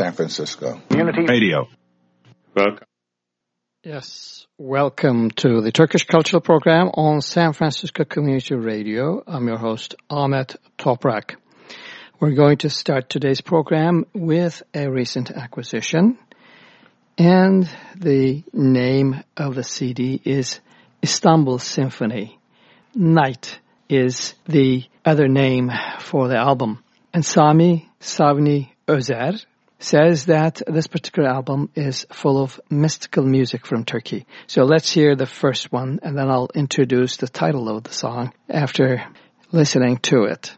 San Francisco. Community Radio. Welcome. Yes, welcome to the Turkish Cultural Program on San Francisco Community Radio. I'm your host, Ahmet Toprak. We're going to start today's program with a recent acquisition. And the name of the CD is Istanbul Symphony. Night is the other name for the album. And Sami Savni Özer says that this particular album is full of mystical music from Turkey. So let's hear the first one and then I'll introduce the title of the song after listening to it.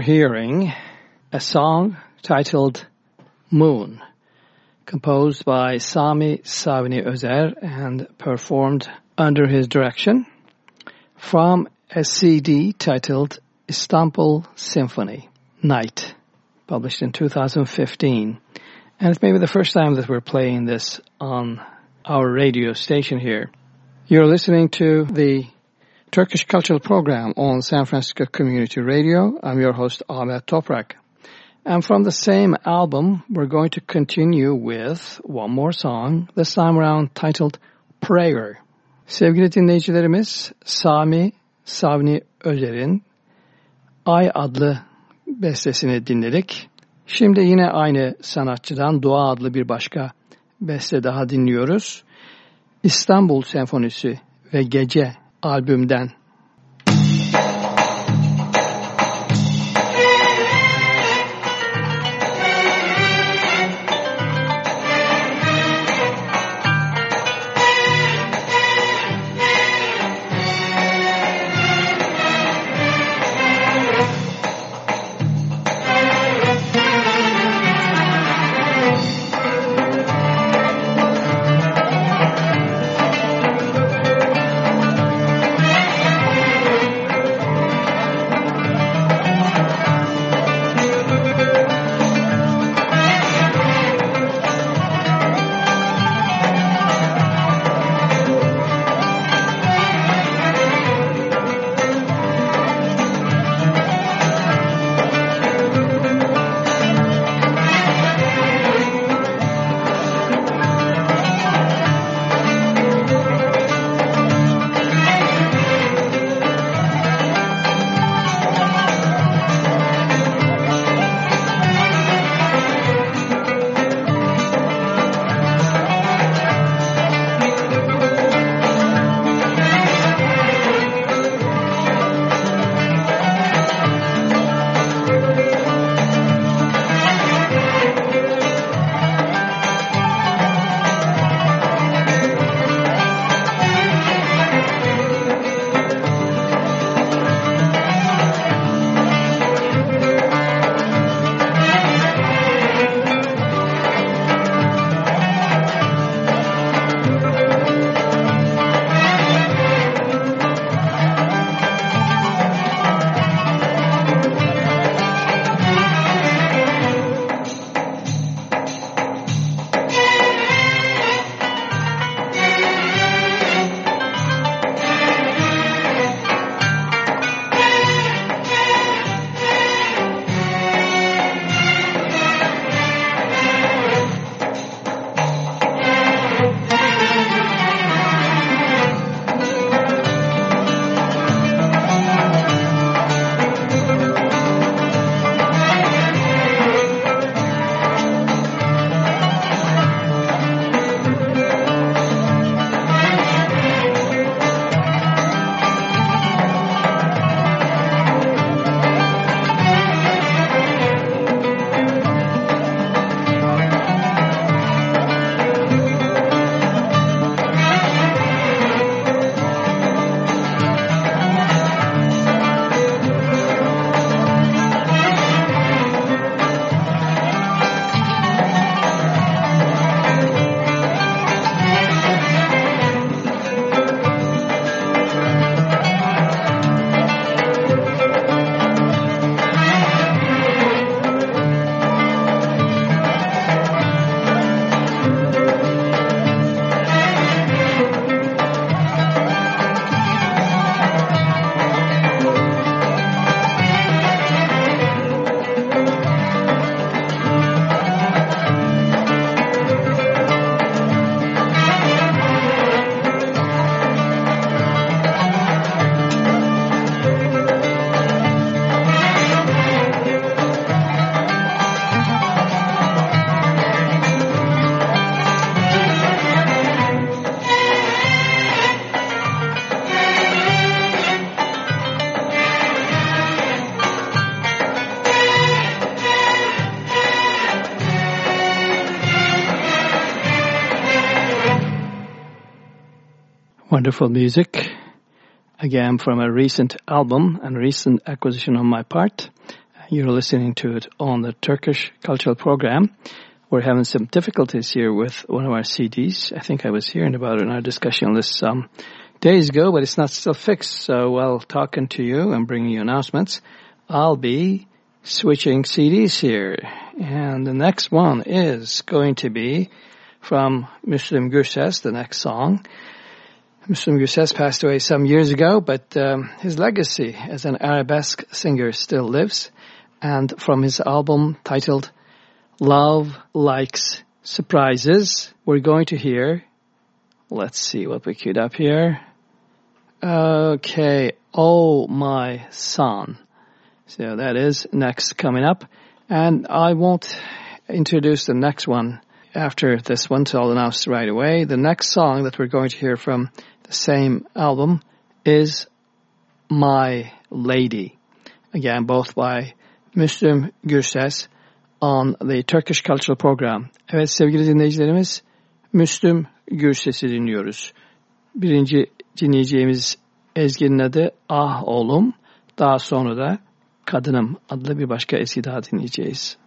Were hearing a song titled Moon, composed by Sami Savni Özer and performed under his direction from a CD titled Istanbul Symphony Night, published in 2015. And it's maybe the first time that we're playing this on our radio station here. You're listening to the Turkish Cultural Program on San Francisco Community Radio. I'm your host Ahmet Toprak. And from the same album, we're going to continue with one more song, this time around titled Prayer. Sevgili dinleyicilerimiz, Sami Savni Özer'in Ay adlı bestesini dinledik. Şimdi yine aynı sanatçıdan Dua adlı bir başka beste daha dinliyoruz. İstanbul Senfonisi ve Gece albümden wonderful music, again from a recent album and recent acquisition on my part. You're listening to it on the Turkish Cultural Program. We're having some difficulties here with one of our CDs. I think I was hearing about it in our discussion on this some days ago, but it's not still fixed. So while talking to you and bringing you announcements, I'll be switching CDs here. And the next one is going to be from Müslüm Gürses, the next song. Müslüm Gürses passed away some years ago, but um, his legacy as an arabesque singer still lives. And from his album titled Love Likes Surprises, we're going to hear, let's see what we queued up here. Okay, Oh My Son. So that is next coming up. And I won't introduce the next one after this one, so I'll announce right away. The next song that we're going to hear from the same album is My Lady. Again, both by Müslüm Gürses on the Turkish Cultural Program. Evet sevgili dinleyicilerimiz, Müslüm Gürses'i dinliyoruz. Birinci dinleyeceğimiz ezginin adı Ah Oğlum. Daha sonra da Kadınım adlı bir başka eski daha dinleyeceğiz.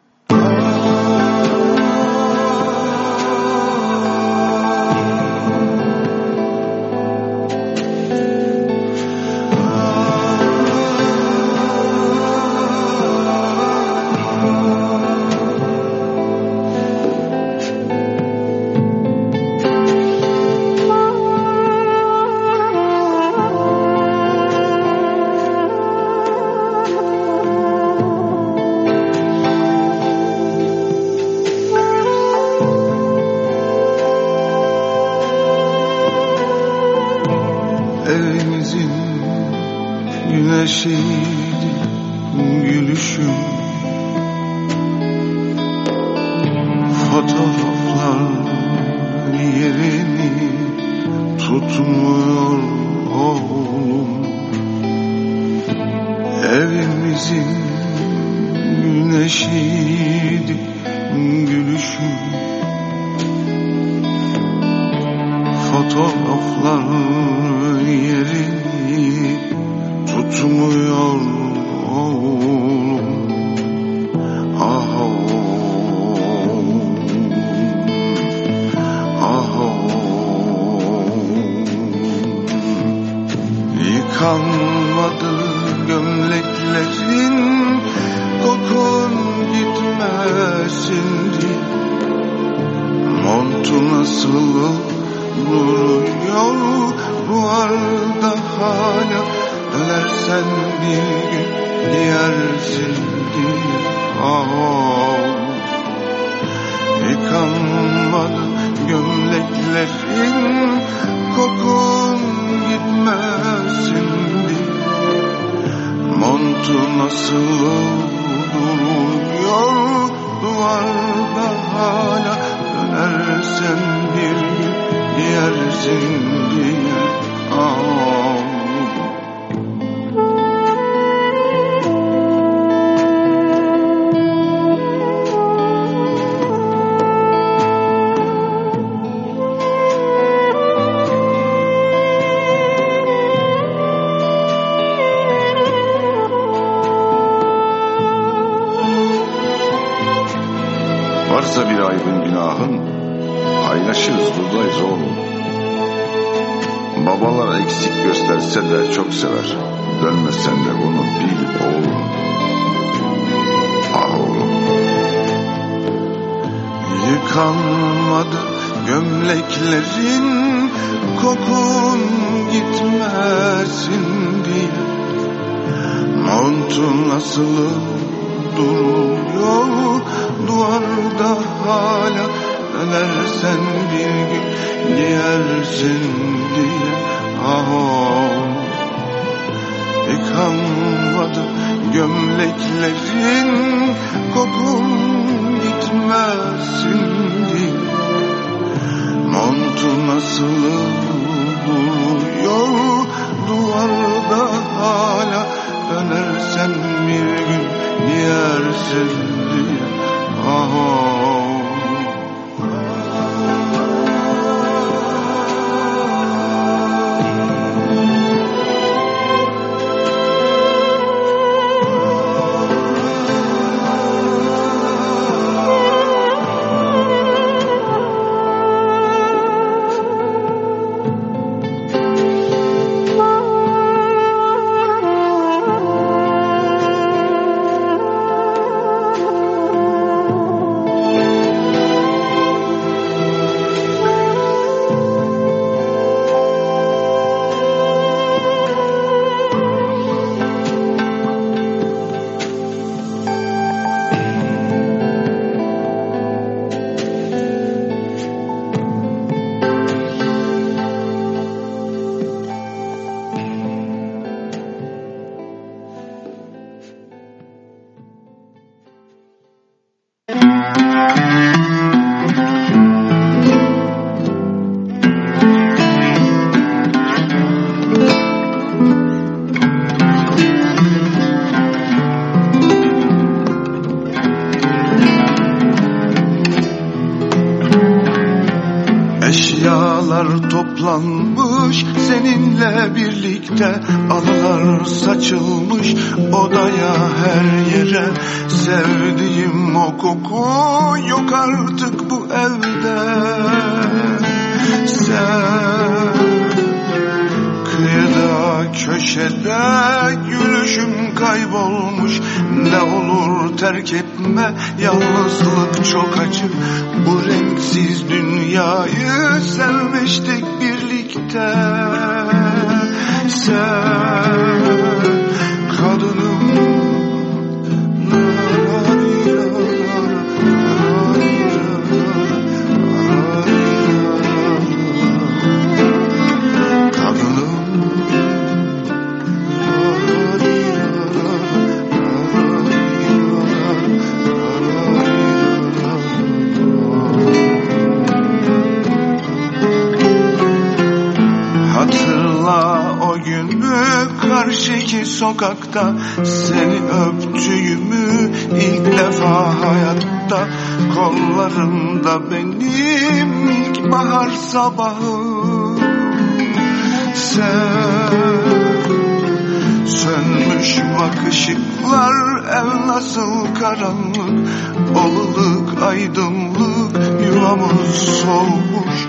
Karanlık Oluluk aydınlık yuvamız solmuş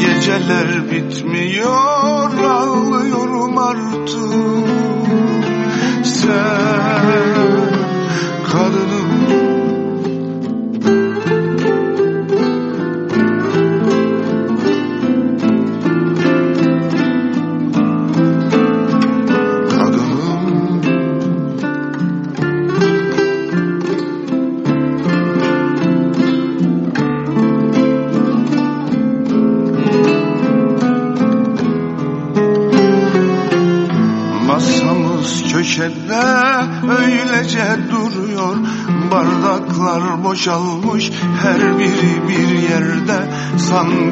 Geceler bitmiyor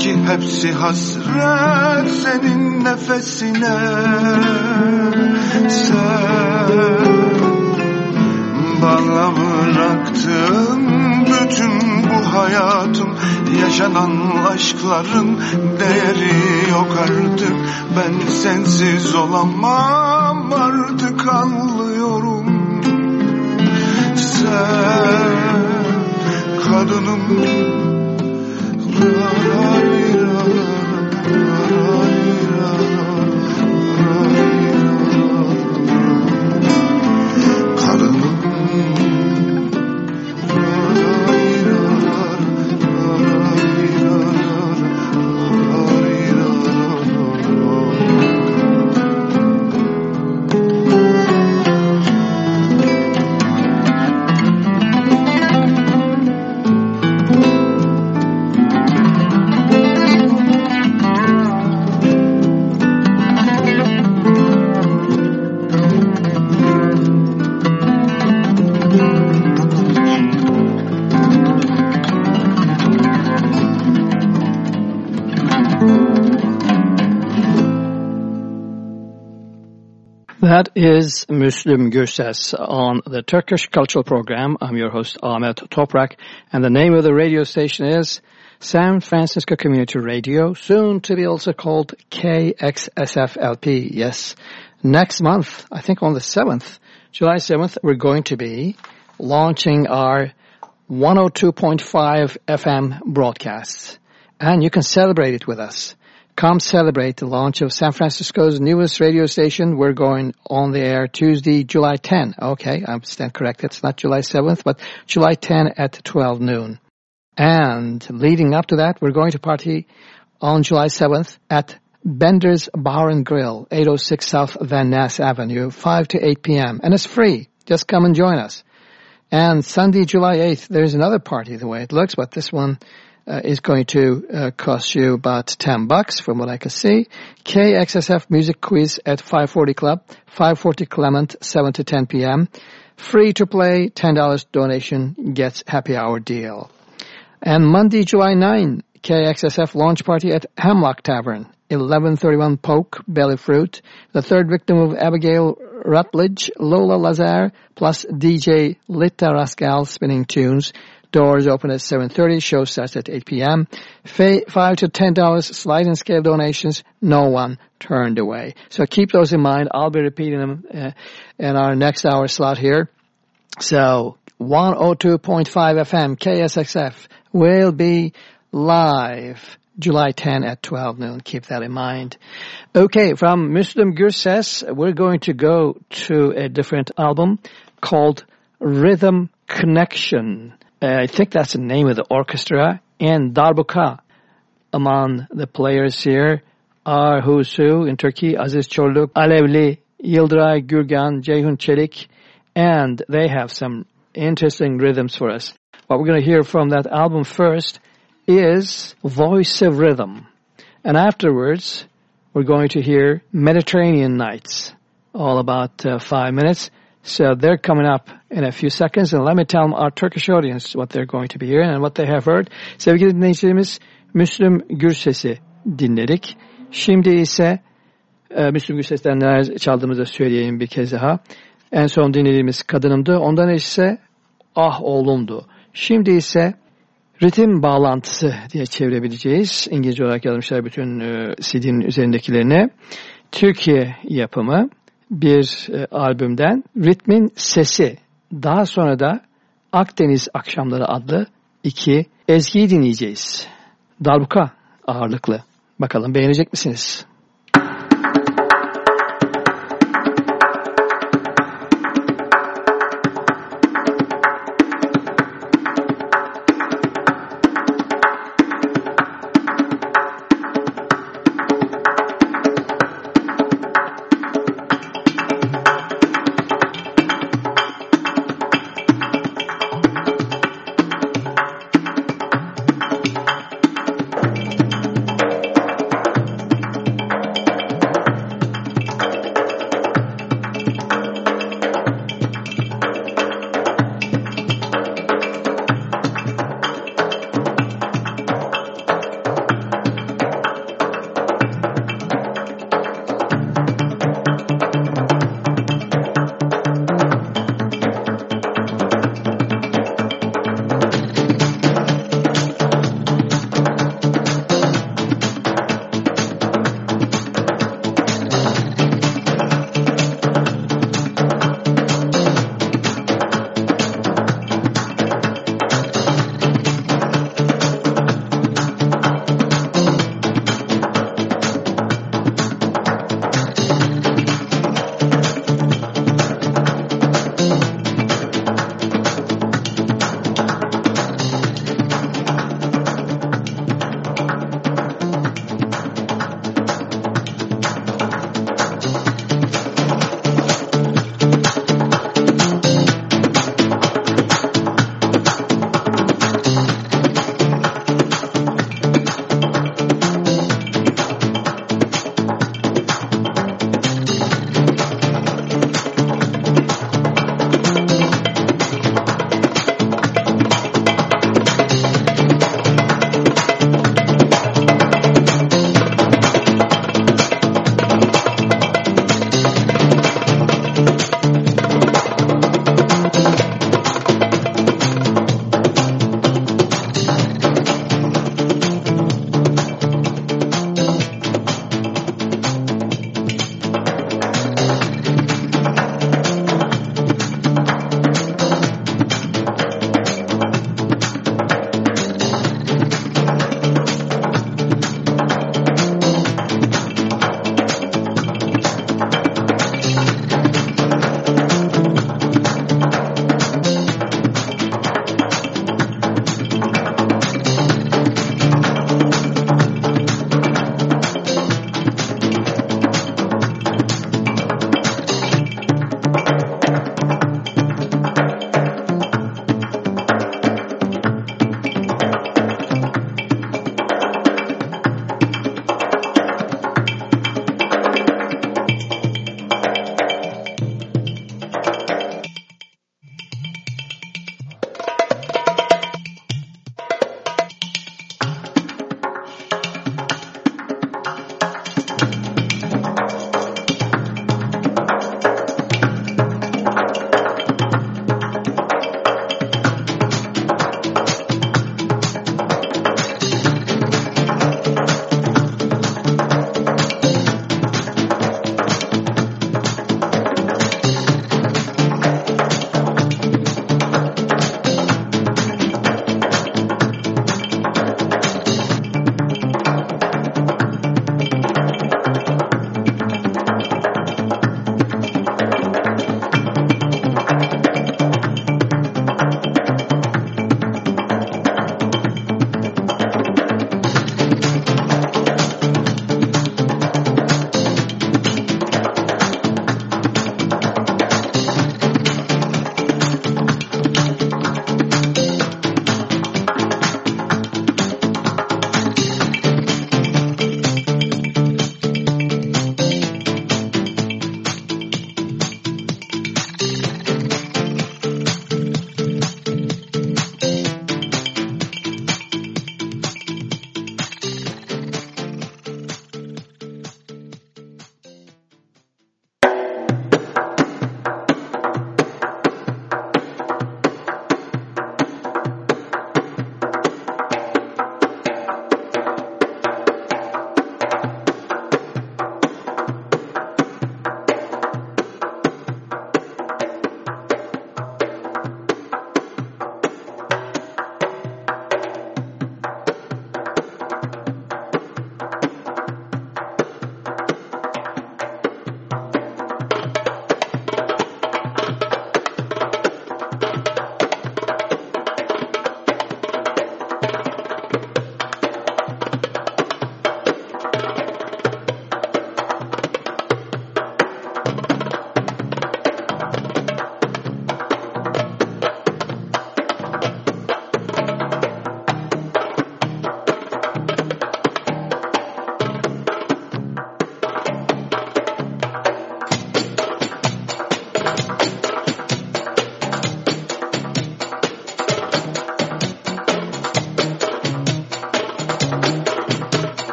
Sanki hepsi hasret senin nefesine. Sen bana bıraktın bütün bu hayatım? Yaşanan aşkların değeri yok artık. Ben sensiz olamam artık anlıyorum. Sen kadınım la is Müslüm Gürses on the Turkish Cultural Program. I'm your host Ahmet Toprak and the name of the radio station is San Francisco Community Radio, soon to be also called KXSFLP. Yes, next month, I think on the 7th, July 7th, we're going to be launching our 102.5 FM broadcasts and you can celebrate it with us. Come celebrate the launch of San Francisco's newest radio station. We're going on the air Tuesday, July 10. Okay, I stand corrected. It's not July 7th, but July 10 at 12 noon. And leading up to that, we're going to party on July 7th at Bender's Bar and Grill, 806 South Van Ness Avenue, 5 to 8 p.m. And it's free. Just come and join us. And Sunday, July 8th, there's another party the way it looks, but this one uh, is going to uh, cost you about 10 bucks from what I can see. KXSF Music Quiz at 540 Club, 540 Clement, 7 to 10 p.m. Free to play, $10 donation gets happy hour deal. And Monday, July 9, KXSF launch party at Hemlock Tavern, 1131 Polk, Belly Fruit. The third victim of Abigail Rutledge, Lola Lazar, plus DJ Lita Rascal spinning tunes. Doors open at 7.30. Show starts at 8 p.m. 5 to $10 sliding scale donations. No one turned away. So keep those in mind. I'll be repeating them uh, in our next hour slot here. So 102.5 FM KSXF will be live July 10 at 12 noon. Keep that in mind. Okay, from Müslüm Gürses, we're going to go to a different album called Rhythm Connection. Uh, I think that's the name of the orchestra. And Darbuka among the players here are who's who in Turkey, Aziz Çorluk, Alevli, Yildiray Gürgen, Ceyhun Çelik, and they have some interesting rhythms for us. What we're going to hear from that album first is Voice of Rhythm. And afterwards, we're going to hear Mediterranean Nights, all about uh, five minutes. So they're coming up in a few seconds. And let me tell our Turkish audience what they're going to be hearing and what they have heard. Sevgili dinleyicilerimiz, Müslüm Gürses'i dinledik. Şimdi ise e, Müslüm Gürses'ten neler çaldığımızı söyleyeyim bir kez daha. En son dinlediğimiz kadınımdı. Ondan ise ah oğlumdu. Şimdi ise ritim bağlantısı diye çevirebileceğiz. İngilizce olarak yazmışlar bütün e, CD'nin üzerindekilerini. Türkiye yapımı bir e, albümden Ritmin Sesi. Daha sonra da Akdeniz Akşamları adlı iki ezgiyi dinleyeceğiz. Darbuka ağırlıklı. Bakalım beğenecek misiniz?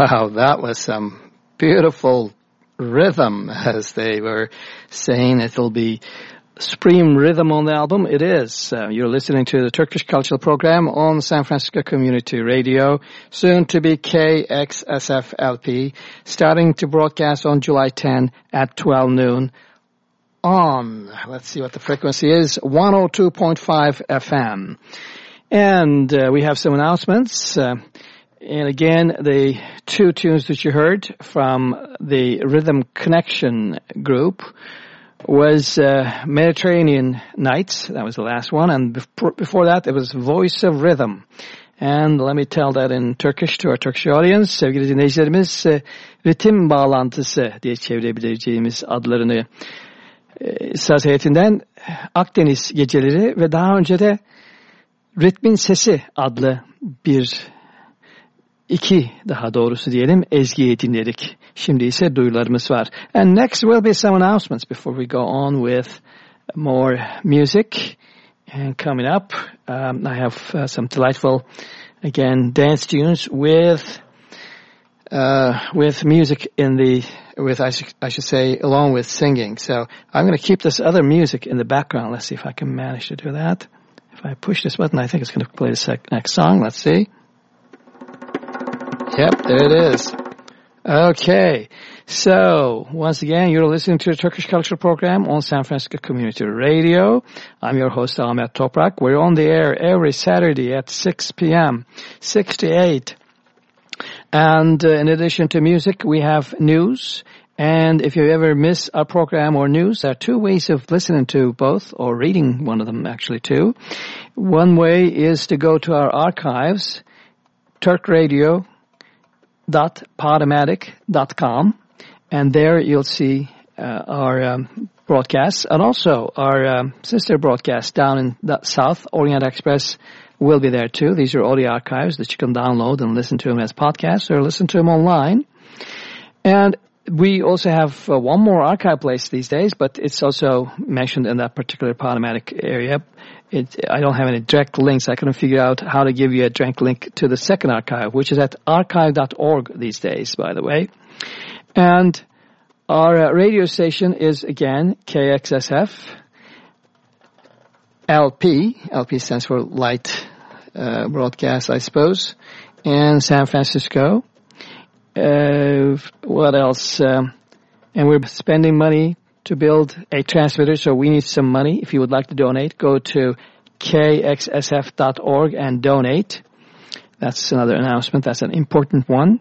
Wow, that was some beautiful rhythm, as they were saying. It'll be supreme rhythm on the album. It is. Uh, you're listening to the Turkish Cultural Program on San Francisco Community Radio, soon to be KXSFLP, starting to broadcast on July 10 at 12 noon on, let's see what the frequency is, 102.5 FM. And uh, we have some announcements. Uh, and again, the two tunes that you heard from the Rhythm Connection group was uh, Mediterranean Nights. That was the last one. And before that, it was Voice of Rhythm. And let me tell that in Turkish to our Turkish audience. Sevgili dinleyicilerimiz, ritim bağlantısı diye çevirebileceğimiz adlarını e, saz heyetinden Akdeniz Geceleri ve daha önce de Ritmin Sesi adlı bir iki daha doğrusu diyelim ezgiyi dinledik. Şimdi ise duyularımız var. And next will be some announcements before we go on with more music. And coming up, um, I have uh, some delightful, again, dance tunes with uh, with music in the with I, sh- I should say along with singing. So I'm going to keep this other music in the background. Let's see if I can manage to do that. If I push this button, I think it's going to play the next song. Let's see. Yep, there it is. Okay. So, once again, you're listening to the Turkish Culture Program on San Francisco Community Radio. I'm your host, Ahmet Toprak. We're on the air every Saturday at 6 p.m., 6 to 8. And uh, in addition to music, we have news. And if you ever miss a program or news, there are two ways of listening to both, or reading one of them actually too. One way is to go to our archives, Turk Radio, www.podomatic.com and there you'll see uh, our um, broadcasts and also our um, sister broadcast down in the South Orient Express will be there too. These are audio archives that you can download and listen to them as podcasts or listen to them online. And we also have uh, one more archive place these days, but it's also mentioned in that particular Podomatic area. It, I don't have any direct links. I couldn't figure out how to give you a direct link to the second archive, which is at archive.org these days, by the way. And our uh, radio station is again KXSF LP. LP stands for Light uh, Broadcast, I suppose, and San Francisco. Uh, what else? Um, and we're spending money to build a transmitter, so we need some money. If you would like to donate, go to kxsf.org and donate. That's another announcement. That's an important one.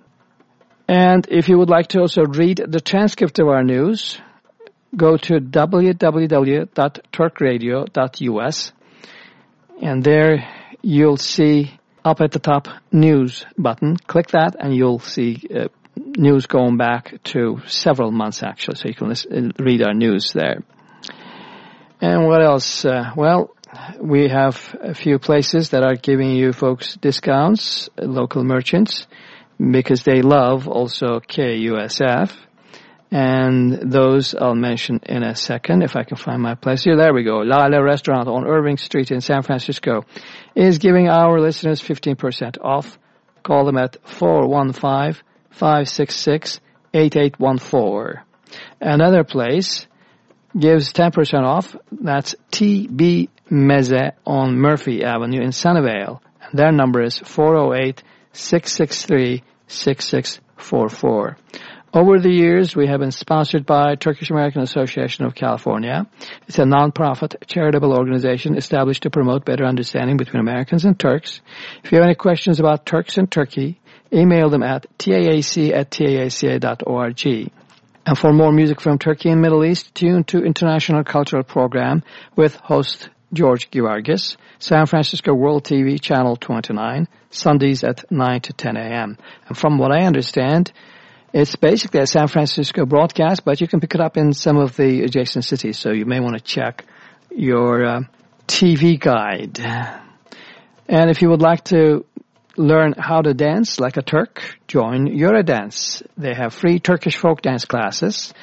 And if you would like to also read the transcript of our news, go to www.turkradio.us and there you'll see up at the top news button. Click that and you'll see uh, news going back to several months actually, so you can listen, read our news there. And what else? Uh, well, we have a few places that are giving you folks discounts, local merchants, because they love also KUSF. And those I'll mention in a second if I can find my place here. There we go. Lala Restaurant on Irving Street in San Francisco is giving our listeners 15% off. Call them at 415 566 8814. Another place gives 10% off. That's TB Meze on Murphy Avenue in Sunnyvale. And their number is 408 663 6644. Over the years, we have been sponsored by Turkish American Association of California. It's a nonprofit charitable organization established to promote better understanding between Americans and Turks. If you have any questions about Turks and Turkey, email them at taac at taaca.org. And for more music from Turkey and Middle East, tune to International Cultural Program with host George Givargis, San Francisco World TV, Channel 29, Sundays at 9 to 10 a.m. And from what I understand, it's basically a San Francisco broadcast, but you can pick it up in some of the adjacent cities, so you may want to check your uh, TV guide. And if you would like to learn how to dance like a Turk, join Yoredance. They have free Turkish folk dance classes.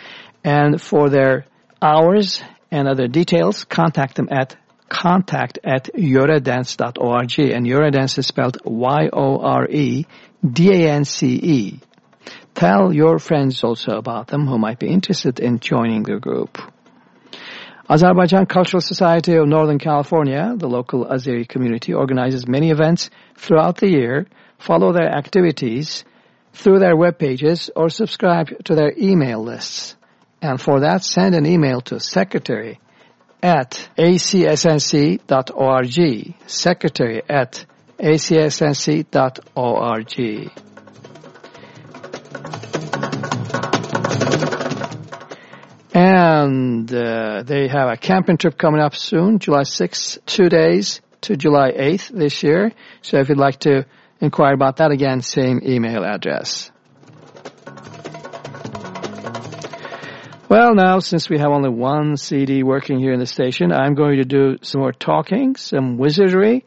And for their hours and other details, contact them at contact at yoredance.org. And Yoredance is spelled Y-O-R-E-D-A-N-C-E tell your friends also about them who might be interested in joining the group. Azerbaijan Cultural Society of Northern California, the local Azeri community, organizes many events throughout the year. Follow their activities through their web pages or subscribe to their email lists. And for that, send an email to secretary at acsnc.org. Secretary at acsnc.org. And uh, they have a camping trip coming up soon, July 6th, two days to July 8th this year. So if you'd like to inquire about that again, same email address. Well, now, since we have only one CD working here in the station, I'm going to do some more talking, some wizardry,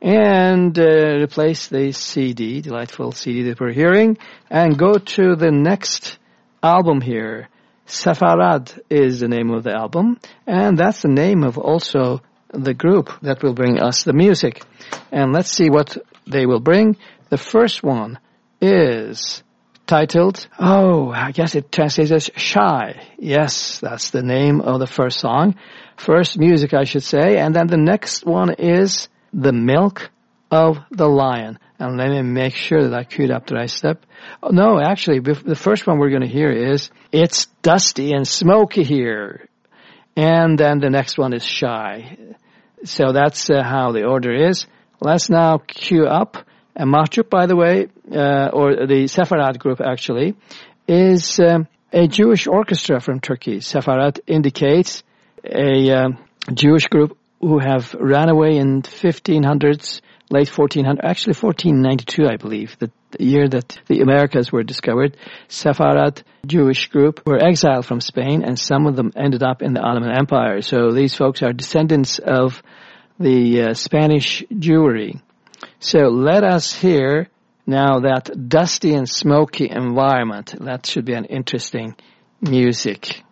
and uh, replace the CD, delightful CD that we're hearing, and go to the next album here. Sefarad is the name of the album, and that's the name of also the group that will bring us the music. And let's see what they will bring. The first one is titled, oh, I guess it translates as Shy. Yes, that's the name of the first song. First music, I should say. And then the next one is The Milk of the Lion. And let me make sure that I queued up the right step. Oh, no, actually, the first one we're going to hear is It's Dusty and Smoky Here. And then the next one is Shy. So that's uh, how the order is. Let's now queue up. And Mahçup, by the way, uh, or the Sefarad group actually, is um, a Jewish orchestra from Turkey. Sefarad indicates a um, Jewish group who have ran away in 1500s, late 1400, actually 1492, I believe, the, year that the Americas were discovered. Sepharad Jewish group were exiled from Spain, and some of them ended up in the Ottoman Empire. So these folks are descendants of the uh, Spanish Jewry. So let us hear now that dusty and smoky environment. That should be an interesting music.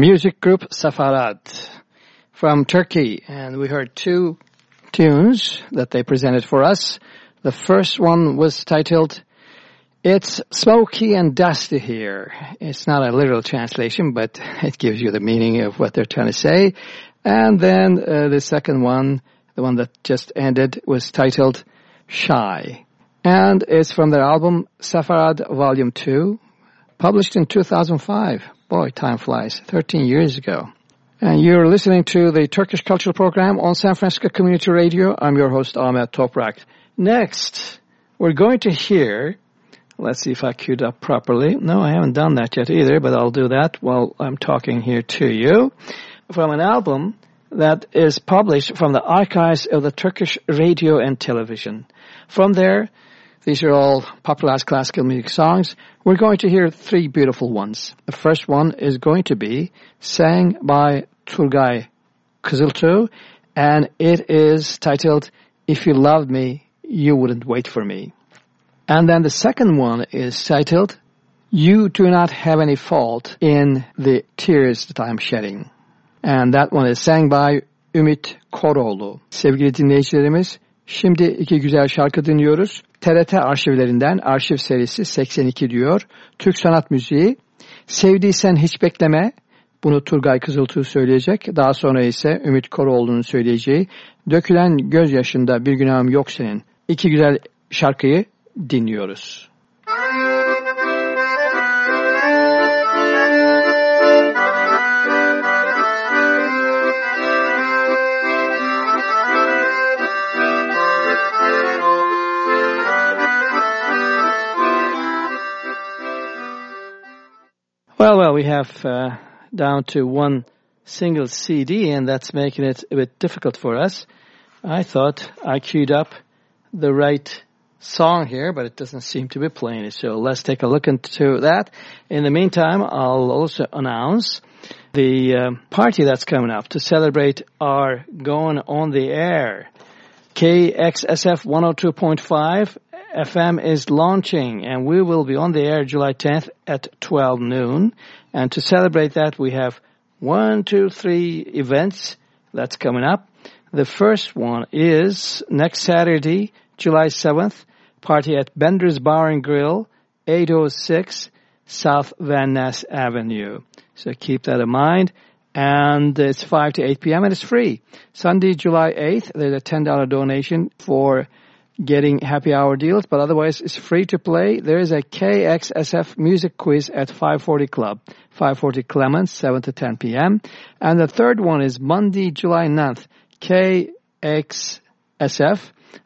Music group Sefarad from Turkey and we heard two tunes that they presented for us. The first one was titled It's Smoky and Dusty Here. It's not a literal translation but it gives you the meaning of what they're trying to say. And then uh, the second one, the one that just ended, was titled Shy. And it's from their album Sefarad Volume 2, published in 2005. Boy, time flies. 13 years ago. And you're listening to the Turkish Cultural Program on San Francisco Community Radio. I'm your host, Ahmet Toprak. Next, we're going to hear, let's see if I queued up properly. No, I haven't done that yet either, but I'll do that while I'm talking here to you. From an album that is published from the archives of the Turkish radio and television. From there, these are all popularized classical music songs. We're going to hear three beautiful ones. The first one is going to be sang by Turgay Kızıltuğ, and it is titled, If You Loved Me, You Wouldn't Wait For Me. And then the second one is titled, You Do Not Have Any Fault in the Tears That I'm Shedding. And that one is sang by Ümit Koroğlu. Sevgili dinleyicilerimiz, Şimdi iki güzel şarkı dinliyoruz. TRT arşivlerinden arşiv serisi 82 diyor. Türk sanat müziği. Sevdiysen hiç bekleme. Bunu Turgay Kızıltuğ söyleyecek. Daha sonra ise Ümit Koroğlu'nun söyleyeceği Dökülen gözyaşında bir günahım yok senin. İki güzel şarkıyı dinliyoruz. Well, well, we have uh, down to one single CD, and that's making it a bit difficult for us. I thought I queued up the right song here, but it doesn't seem to be playing it. So let's take a look into that. In the meantime, I'll also announce the uh, party that's coming up to celebrate our going on the air. KXSF 102.5 FM is launching and we will be on the air July 10th at 12 noon. And to celebrate that, we have one, two, three events that's coming up. The first one is next Saturday, July 7th, party at Bender's Bar and Grill, 806 South Van Ness Avenue. So keep that in mind. And it's 5 to 8 p.m. and it's free. Sunday, July 8th, there's a $10 donation for getting happy hour deals, but otherwise it's free to play. There is a KXSF music quiz at 540 Club, 540 Clements, 7 to 10 p.m. And the third one is Monday, July 9th, KXSF.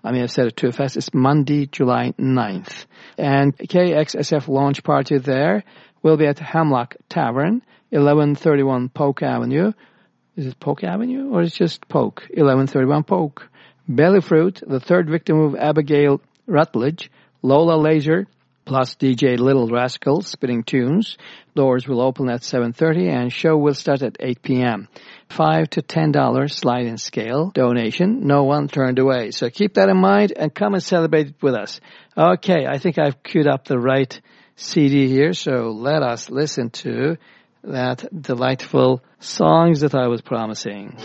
I may have said it too fast. It's Monday, July 9th. And KXSF launch party there will be at Hemlock Tavern, 1131 Polk Avenue. Is it Polk Avenue or is it just Polk? 1131 Polk. Bellyfruit, the third victim of Abigail Rutledge, Lola Laser, plus DJ Little Rascal spinning tunes. Doors will open at 7.30 and show will start at 8 p.m. 5 to $10 sliding scale donation. No one turned away. So keep that in mind and come and celebrate it with us. Okay, I think I've queued up the right CD here, so let us listen to that delightful songs that I was promising.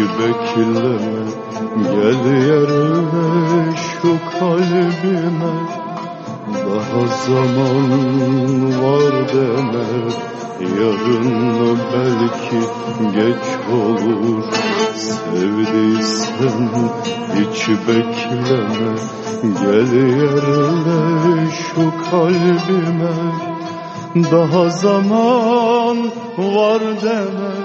Bekleme Gel yerine şu kalbime. Daha zaman var deme Yarın belki geç olur. Sevdiysen hiç bekleme Gel yerine şu kalbime. Daha zaman var deme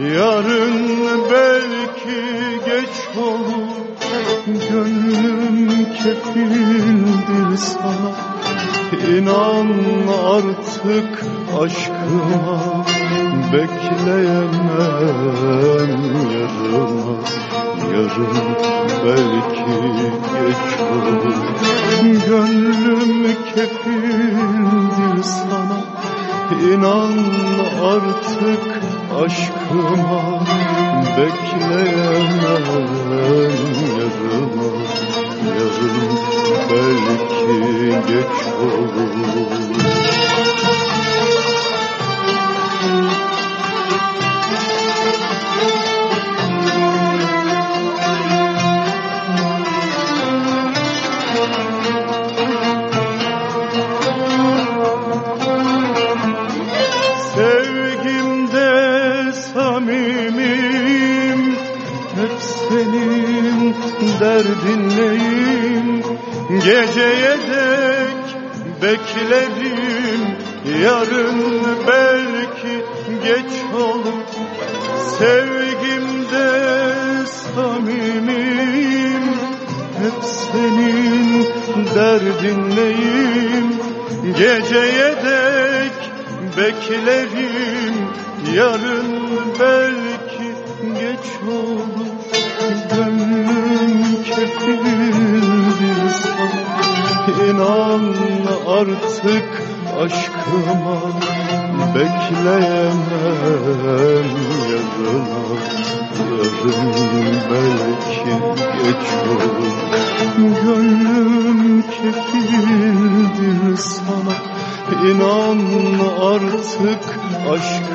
Yarın belki geç olur Gönlüm kefildir sana. İnan artık aşkıma Bekleyemem yarına Yarın belki geç olur Gönlüm kefildir sana. İnan artık aşkıma Bekleyemem yarına Yarın belki geç olur Geceye dek beklerim Yarın belki geç olur. Sevgimde samimiyim Hep senin derdinleyim Geceye dek beklerim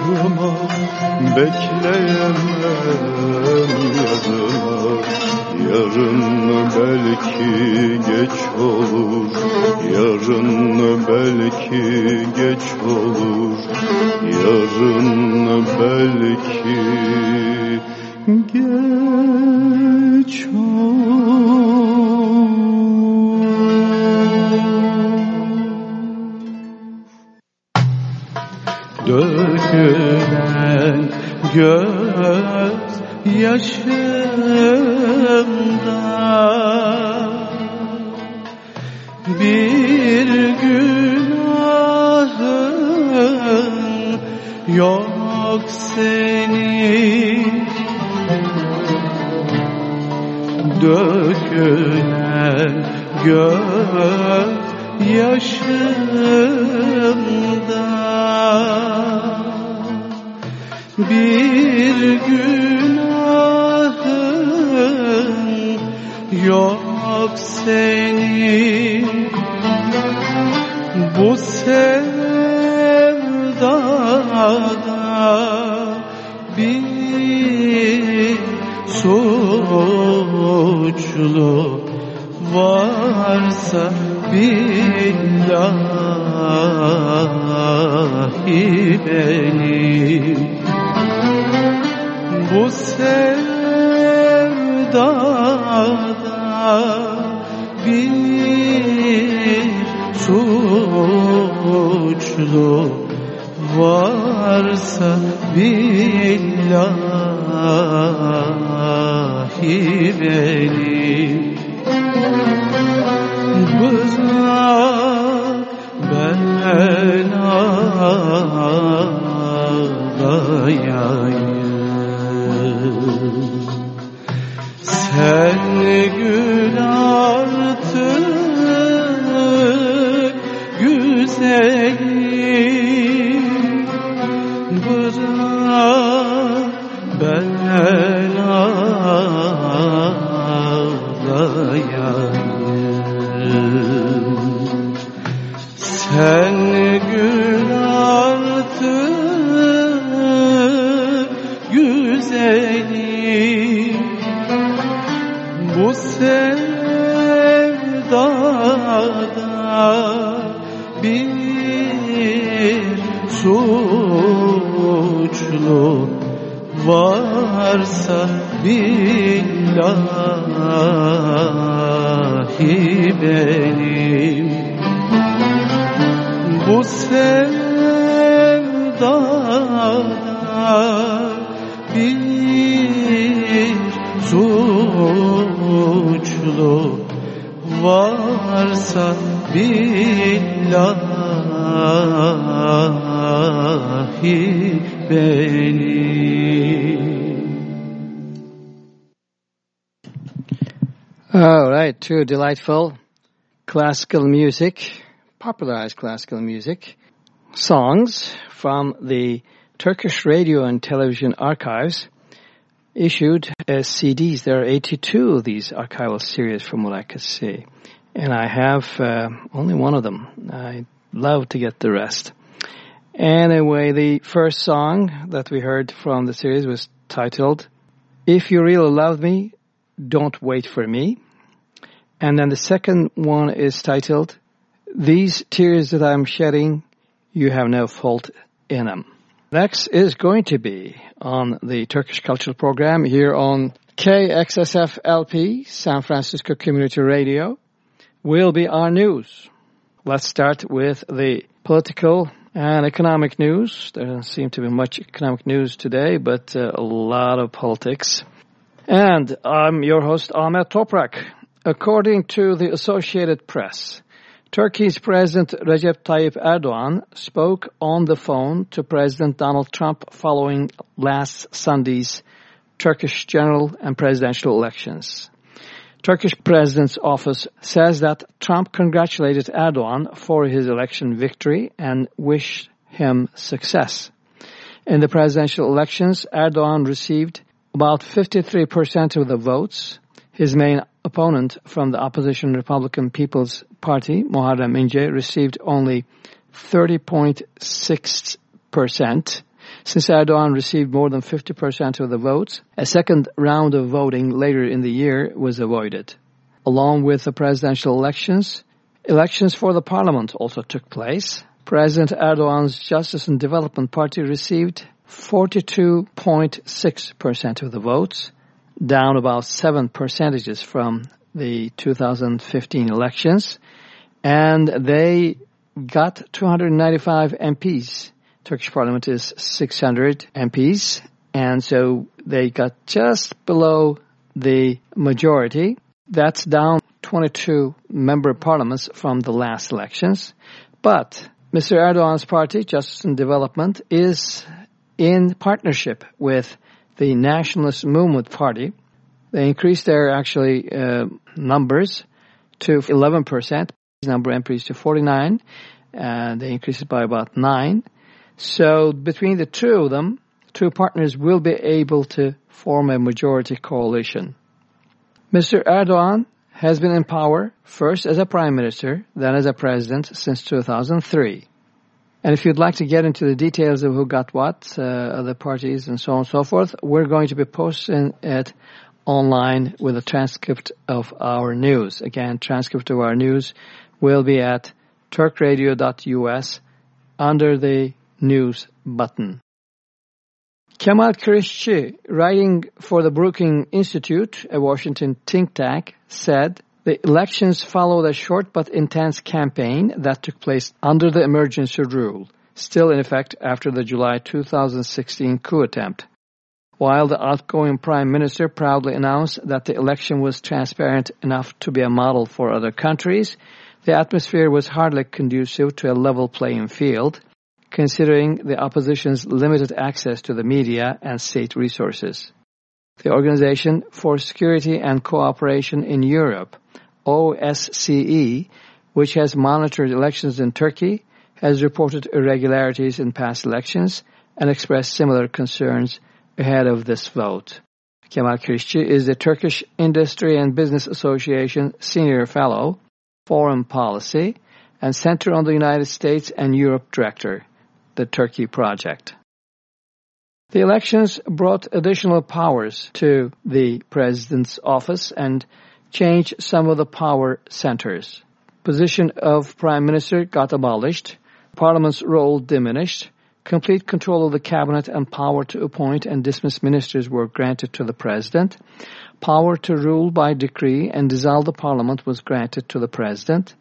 aşkıma Bekleyemem yarına Yarın belki geç olur Yarın belki geç olur. Yarın belki geç olur dökülen göz yaşımda bir günahın yok senin. Dökülen göz yaşımda bir günahın yok senin. Bu sevdada bir suçlu varsa billahi benim bu sevdada bir suçlu varsa billahi benim delightful classical music, popularized classical music songs from the Turkish radio and television archives issued as CDs. There are 82 of these archival series from what I could see. And I have uh, only one of them. I love to get the rest. Anyway, the first song that we heard from the series was titled If You Really Love Me, Don't Wait For Me. And then the second one is titled These Tears That I'm Shedding, You Have No Fault in Them. Next is going to be on the Turkish Cultural Program here on KXSF LP, San Francisco Community Radio, will be our news. Let's start with the political and economic news. There doesn't seem to be much economic news today, but uh, a lot of politics. And I'm your host, Ahmet Toprak. According to the Associated Press, Turkey's President Recep Tayyip Erdogan spoke on the phone to President Donald Trump following last Sunday's Turkish general and presidential elections. Turkish President's office says that Trump congratulated Erdogan for his election victory and wished him success. In the presidential elections, Erdogan received about 53% of the votes. His main opponent from the opposition Republican People's Party, Muharrem İnce, received only 30.6%. Since Erdogan received more than 50% of the votes, a second round of voting later in the year was avoided. Along with the presidential elections, elections for the parliament also took place. President Erdogan's Justice and Development Party received 42.6% of the votes, down about 7 percentages from the 2015 elections, and they got 295 MPs. Turkish parliament is 600 MPs, and so they got just below the majority. That's down 22 member parliaments from the last elections. But Mr. Erdogan's party, Justice and Development, is in partnership with the Nationalist Movement Party. They increased their actually uh, numbers to 11%, number increased to 49, and they increased it by about 9. So between the two of them, two partners will be able to form a majority coalition. Mr. Erdogan has been in power first as a prime minister, then as a president since 2003. And if you'd like to get into the details of who got what, uh, other parties and so on and so forth, we're going to be posting it online with a transcript of our news. Again, transcript of our news will be at turkradio.us under the news button. Kemal Kılıçdaroğlu, writing for the Brookings Institute, a Washington think tank, said the elections followed a short but intense campaign that took place under the emergency rule, still in effect after the July 2016 coup attempt. While the outgoing prime minister proudly announced that the election was transparent enough to be a model for other countries, the atmosphere was hardly conducive to a level playing field, considering the opposition's limited access to the media and state resources. The Organization for Security and Cooperation in Europe, OSCE, which has monitored elections in Turkey, has reported irregularities in past elections and expressed similar concerns ahead of this vote. Kemal Kılıçdaroğlu is the Turkish Industry and Business Association Senior Fellow, Foreign Policy, and Center on the United States and Europe Director the Turkey Project. The elections brought additional powers to the president's office and changed some of the power centers. Position of prime minister got abolished, parliament's role diminished, complete control of the cabinet and power to appoint and dismiss ministers were granted to the president, power to rule by decree and dissolve the parliament was granted to the president,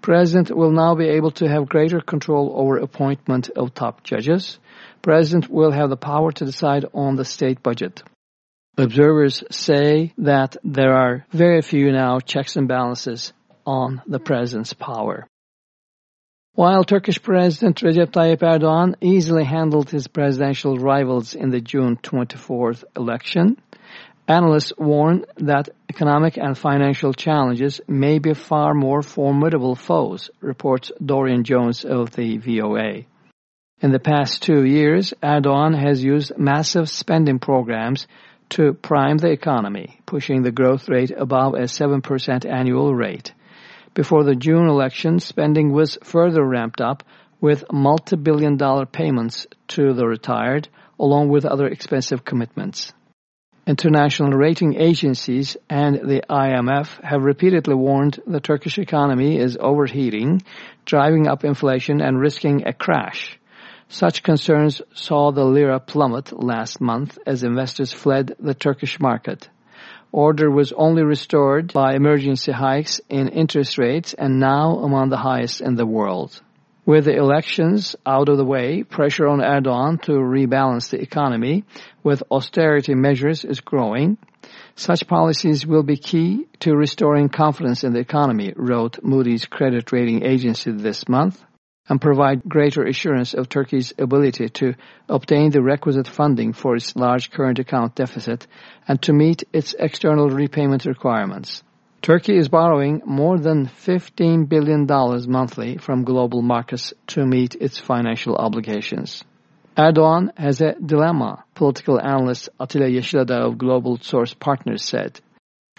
President will now be able to have greater control over appointment of top judges. President will have the power to decide on the state budget. Observers say that there are very few now checks and balances on the president's power. While Turkish President Recep Tayyip Erdogan easily handled his presidential rivals in the June 24th election, Analysts warn that economic and financial challenges may be far more formidable foes, reports Dorian Jones of the VOA. In the past two years, Erdogan has used massive spending programs to prime the economy, pushing the growth rate above a 7% annual rate. Before the June election, spending was further ramped up with multi-billion dollar payments to the retired, along with other expensive commitments. International rating agencies and the IMF have repeatedly warned the Turkish economy is overheating, driving up inflation and risking a crash. Such concerns saw the lira plummet last month as investors fled the Turkish market. Order was only restored by emergency hikes in interest rates and now among the highest in the world. With the elections out of the way, pressure on Erdogan to rebalance the economy with austerity measures is growing. Such policies will be key to restoring confidence in the economy, wrote Moody's credit rating agency this month, and provide greater assurance of Turkey's ability to obtain the requisite funding for its large current account deficit and to meet its external repayment requirements. Turkey is borrowing more than $15 billion monthly from global markets to meet its financial obligations. Erdogan has a dilemma, political analyst Atilla Yeşilada of Global Source Partners said.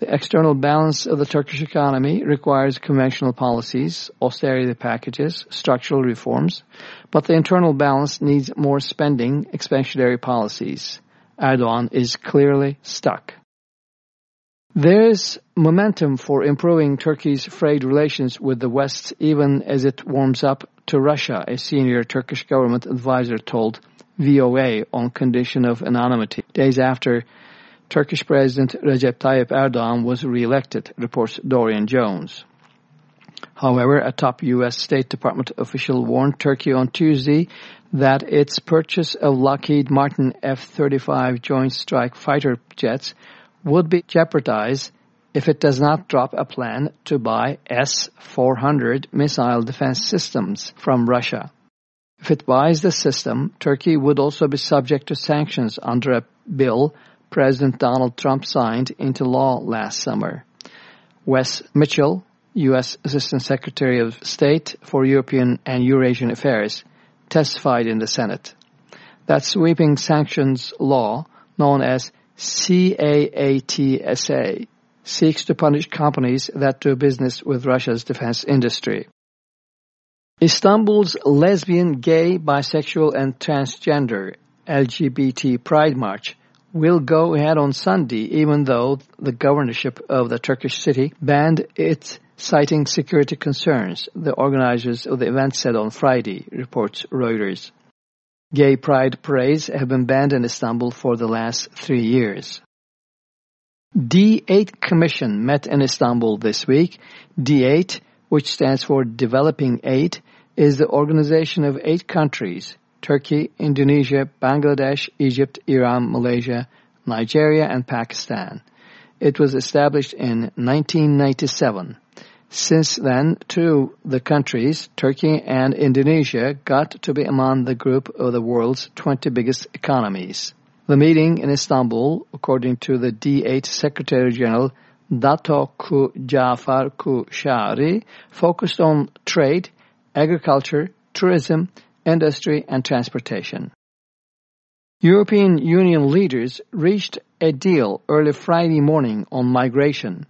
The external balance of the Turkish economy requires conventional policies, austerity packages, structural reforms, but the internal balance needs more spending, expansionary policies. Erdogan is clearly stuck. There is momentum for improving Turkey's frayed relations with the West even as it warms up to Russia, a senior Turkish government advisor told VOA on condition of anonymity days after Turkish President Recep Tayyip Erdogan was re-elected, reports Dorian Jones. However, a top U.S. State Department official warned Turkey on Tuesday that its purchase of Lockheed Martin F-35 Joint Strike Fighter jets would be jeopardized if it does not drop a plan to buy S-400 missile defense systems from Russia. If it buys the system, Turkey would also be subject to sanctions under a bill President Donald Trump signed into law last summer. Wess Mitchell, U.S. Assistant Secretary of State for European and Eurasian Affairs, testified in the Senate. That sweeping sanctions law, known as CAATSA, seeks to punish companies that do business with Russia's defense industry. Istanbul's lesbian, gay, bisexual, and transgender LGBT Pride March will go ahead on Sunday even though the governorship of the Turkish city banned it citing security concerns, the organizers of the event said on Friday, reports Reuters. Gay pride parades have been banned in Istanbul for the last three years. D8 Commission met in Istanbul this week. D8, which stands for Developing Eight, is the organization of eight countries, Turkey, Indonesia, Bangladesh, Egypt, Iran, Malaysia, Nigeria, and Pakistan. It was established in 1997. Since then, two the countries, Turkey and Indonesia, got to be among the group of the world's 20 biggest economies. The meeting in Istanbul, according to the D8 Secretary General Dato Ku Jaafar Ku Shaari, focused on trade, agriculture, tourism, industry, and transportation. European Union leaders reached a deal early Friday morning on migration.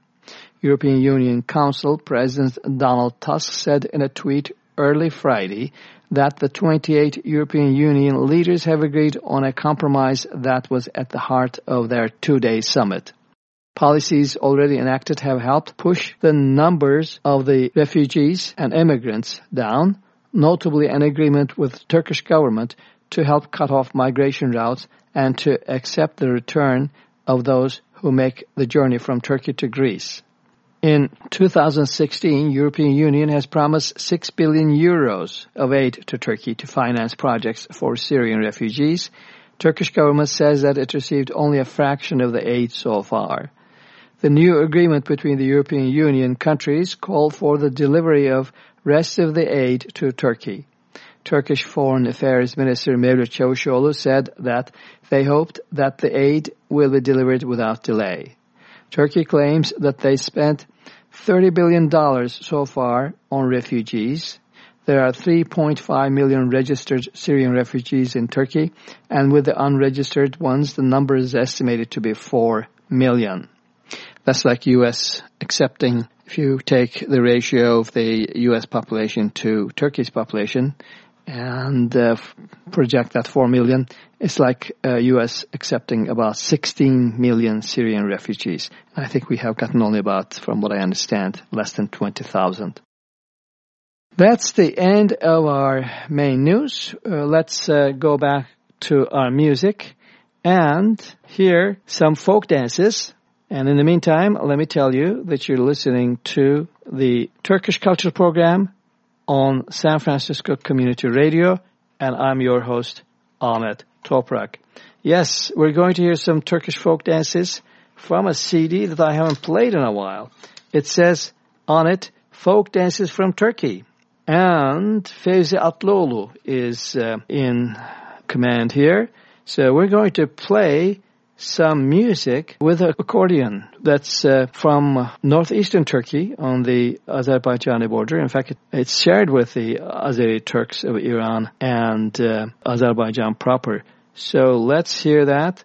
European Union Council President Donald Tusk said in a tweet early Friday that the 28 European Union leaders have agreed on a compromise that was at the heart of their two-day summit. Policies already enacted have helped push the numbers of the refugees and immigrants down, notably an agreement with the Turkish government to help cut off migration routes and to accept the return of those who make the journey from Turkey to Greece. In 2016, European Union has promised 6 billion euros of aid to Turkey to finance projects for Syrian refugees. Turkish government says that it received only a fraction of the aid so far. The new agreement between the European Union countries called for the delivery of rest of the aid to Turkey. Turkish Foreign Affairs Minister Mevlut Çavuşoğlu said that they hoped that the aid will be delivered without delay. Turkey claims that they spent $30 billion so far on refugees. There are 3.5 million registered Syrian refugees in Turkey, and with the unregistered ones, the number is estimated to be 4 million. That's like U.S. accepting, if you take the ratio of the U.S. population to Turkey's population, and uh, project that 4 million, it's like uh, U.S. accepting about 16 million Syrian refugees. I think we have gotten only about, from what I understand, less than 20,000. That's the end of our main news. Uh, let's uh, go back to our music and hear some folk dances. And in the meantime, let me tell you that you're listening to the Turkish Culture Program on San Francisco Community Radio, and I'm your host, Ahmet Toprak. Yes, we're going to hear some Turkish folk dances from a CD that I haven't played in a while. It says on it, Folk Dances from Turkey. And Fevzi Atlıoğlu is uh, in command here. So we're going to play some music with an accordion that's uh, from northeastern Turkey on the Azerbaijani border. In fact, it, it's shared with the Azeri Turks of Iran and uh, Azerbaijan proper. So let's hear that.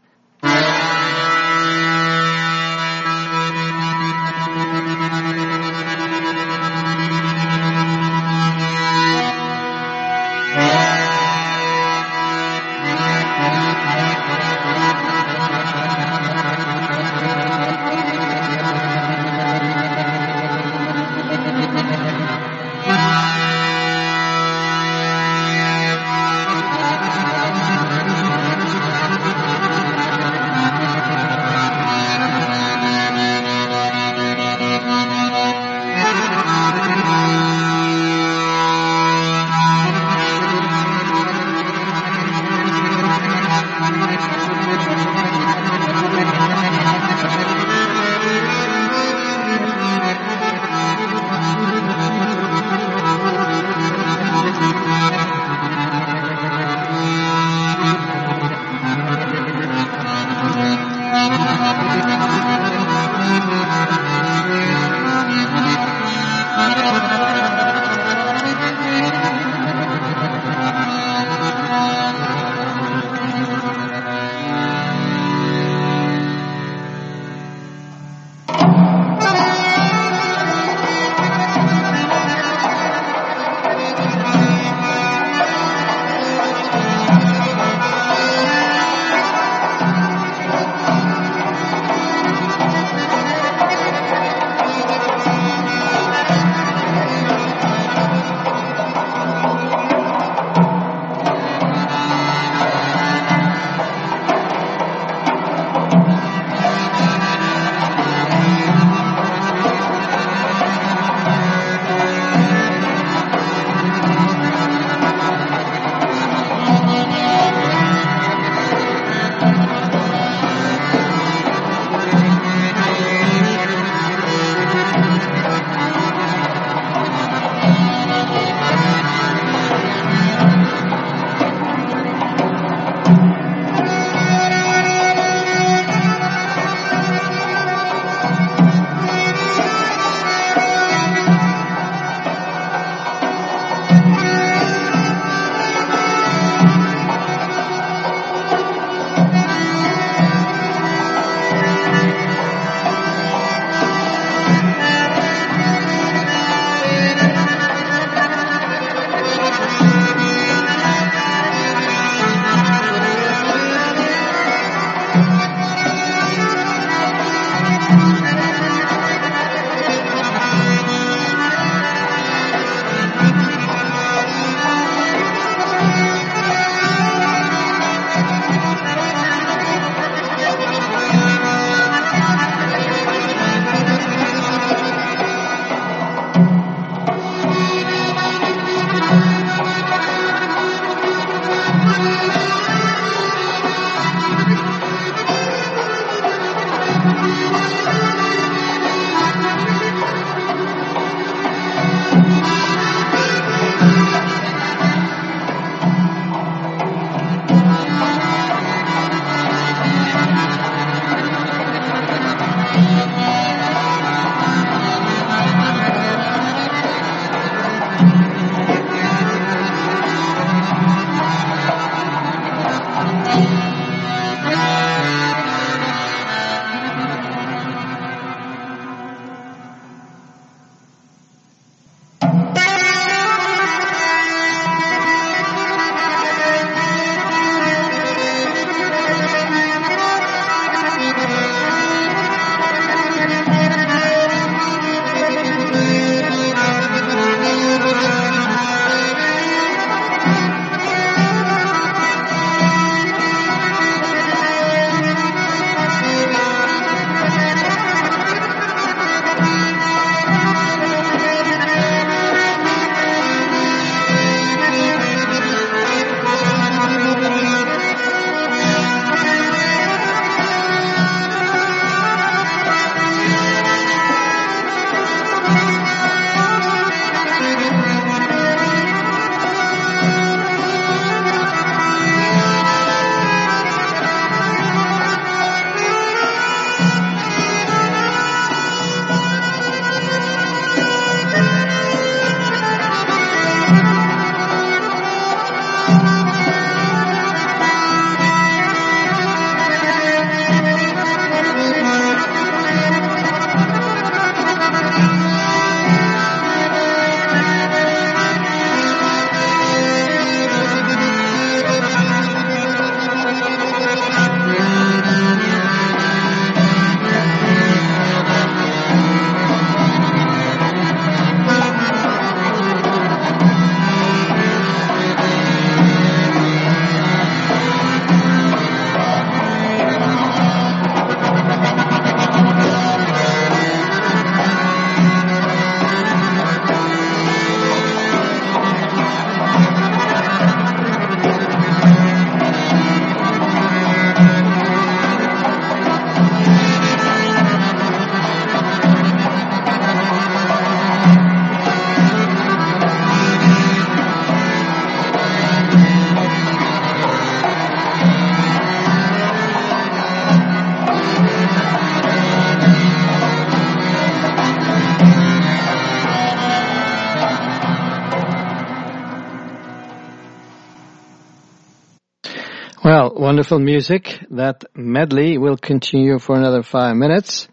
Wonderful music. That medley will continue for another five minutes.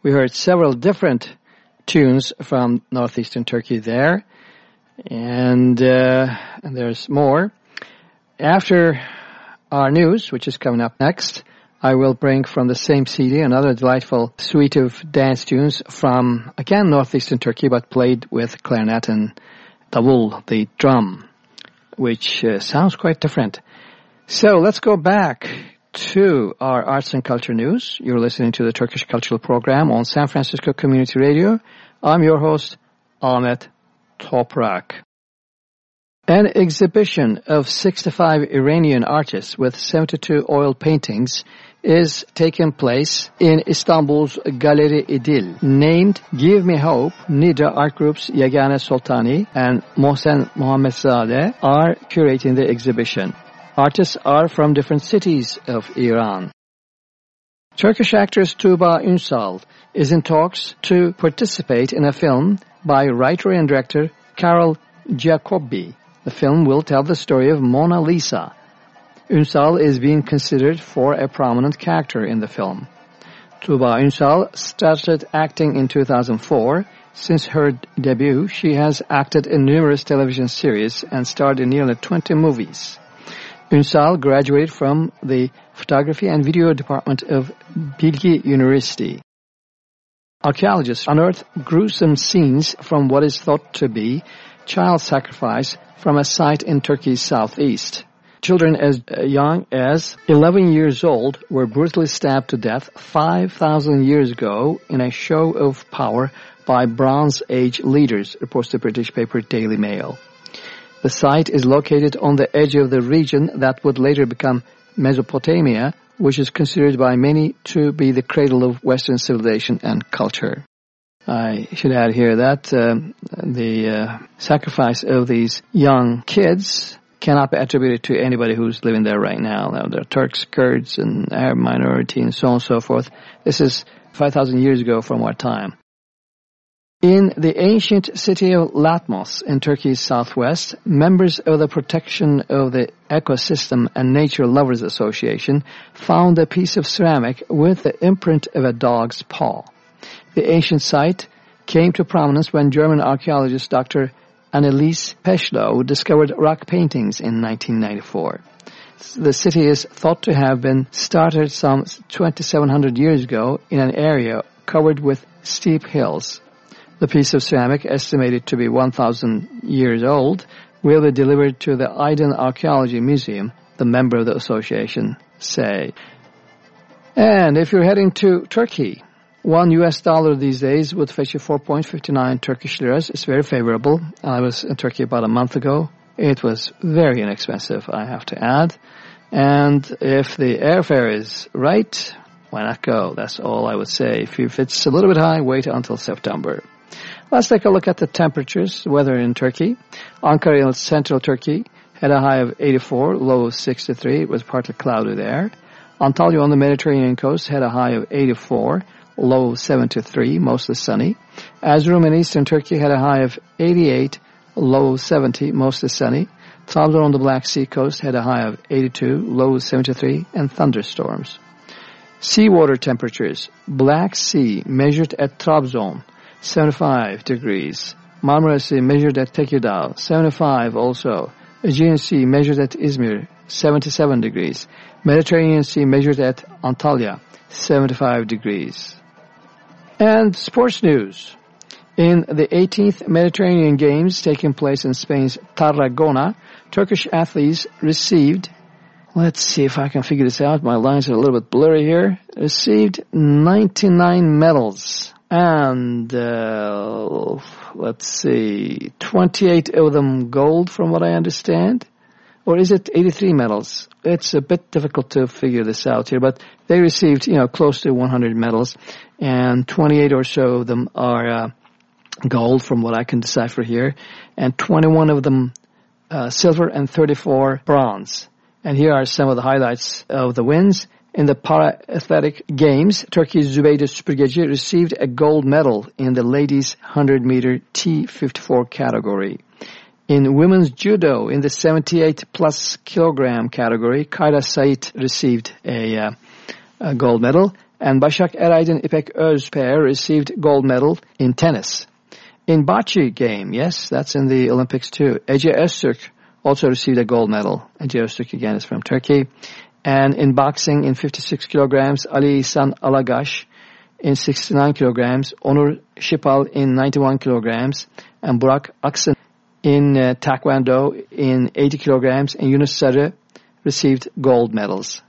We heard several different tunes from northeastern Turkey there, and, uh, and there's more. After our news, which is coming up next, I will bring from the same CD another delightful suite of dance tunes from, again, northeastern Turkey, but played with clarinet and davul, the drum, which uh, sounds quite different. So let's go back to our arts and culture news. You're listening to the Turkish Cultural Program on San Francisco Community Radio. I'm your host, Ahmet Toprak. An exhibition of 65 Iranian artists with 72 oil paintings is taking place in Istanbul's Galeri Idil, named Give Me Hope. Nidra Art Group's Yagana Soltani and Mohsen Mohammedzadeh are curating the exhibition. Artists are from different cities of Iran. Turkish actress Tuba Ünsal is in talks to participate in a film by writer and director Carol Giacobbi. The film will tell the story of Mona Lisa, Ünsal is being considered for a prominent character in the film. Tuba Ünsal started acting in 2004. Since her debut, she has acted in numerous television series and starred in nearly 20 movies. Ünsal graduated from the Photography and Video Department of Bilgi University. Archaeologists unearthed gruesome scenes from what is thought to be child sacrifice from a site in Turkey's southeast. Children as young as 11 years old were brutally stabbed to death 5,000 years ago in a show of power by Bronze Age leaders, reports the British paper Daily Mail. The site is located on the edge of the region that would later become Mesopotamia, which is considered by many to be the cradle of Western civilization and culture. I should add here that uh, the uh, sacrifice of these young kids cannot be attributed to anybody who's living there right now. now there are Turks, Kurds, and Arab minority, and so on and so forth. This is 5,000 years ago from our time. In the ancient city of Latmos in Turkey's southwest, members of the Protection of the Ecosystem and Nature Lovers Association found a piece of ceramic with the imprint of a dog's paw. The ancient site came to prominence when German archaeologist Dr. Annelies Peschlow discovered rock paintings in 1994. The city is thought to have been started some 2700 years ago in an area covered with steep hills. The piece of ceramic, estimated to be 1,000 years old, will be delivered to the Aydın Archaeology Museum, the member of the association say. And if you're heading to Turkey, one US dollar these days would fetch you 4.59 Turkish liras. It's very favorable. I was in Turkey about a month ago. It was very inexpensive, I have to add. And if the airfare is right, why not go? That's all I would say. If it's a little bit high, wait until September. Let's take a look at the temperatures, weather in Turkey. Ankara in central Turkey had a high of 84, low of 63. It was partly cloudy there. Antalya on the Mediterranean coast had a high of 84, low of 73, mostly sunny. Erzurum in eastern Turkey had a high of 88, low of 70, mostly sunny. Trabzon on the Black Sea coast had a high of 82, low of 73, and thunderstorms. Seawater temperatures. Black Sea measured at Trabzon, 75 degrees. Marmara Sea measured at Tekirdağ, 75 also. Aegean Sea measured at Izmir, 77 degrees. Mediterranean Sea measured at Antalya, 75 degrees. And sports news. In the 18th Mediterranean Games taking place in Spain's Tarragona, Turkish athletes received, let's see if I can figure this out, my lines are a little bit blurry here, received 99 medals and uh, let's see, 28 of them gold from what I understand. Or is it 83 medals? It's a bit difficult to figure this out here, but they received, you know, close to 100 medals and 28 or so of them are uh, gold from what I can decipher here, and 21 of them uh, silver and 34 bronze. And here are some of the highlights of the wins. In the para-athletic games, Turkey's Zubeyde Süpürgeci received a gold medal in the ladies 100 meter T54 category. In women's judo, in the 78 plus kilogram category, Kayra Sait received a, uh, a gold medal, and Başak Eraydın İpek Öz pair received gold medal in tennis. In bocce game, yes, that's in the Olympics too. Ece Öztürk also received a gold medal. Ece Öztürk again is from Turkey. And in boxing, in 56 kilograms, Ali Ihsan Alagash in 69 kilograms, Onur Şipal in 91 kilograms, and Burak Aksan in uh, Taekwondo in 80 kilograms, and Yunus Sarı received gold medals.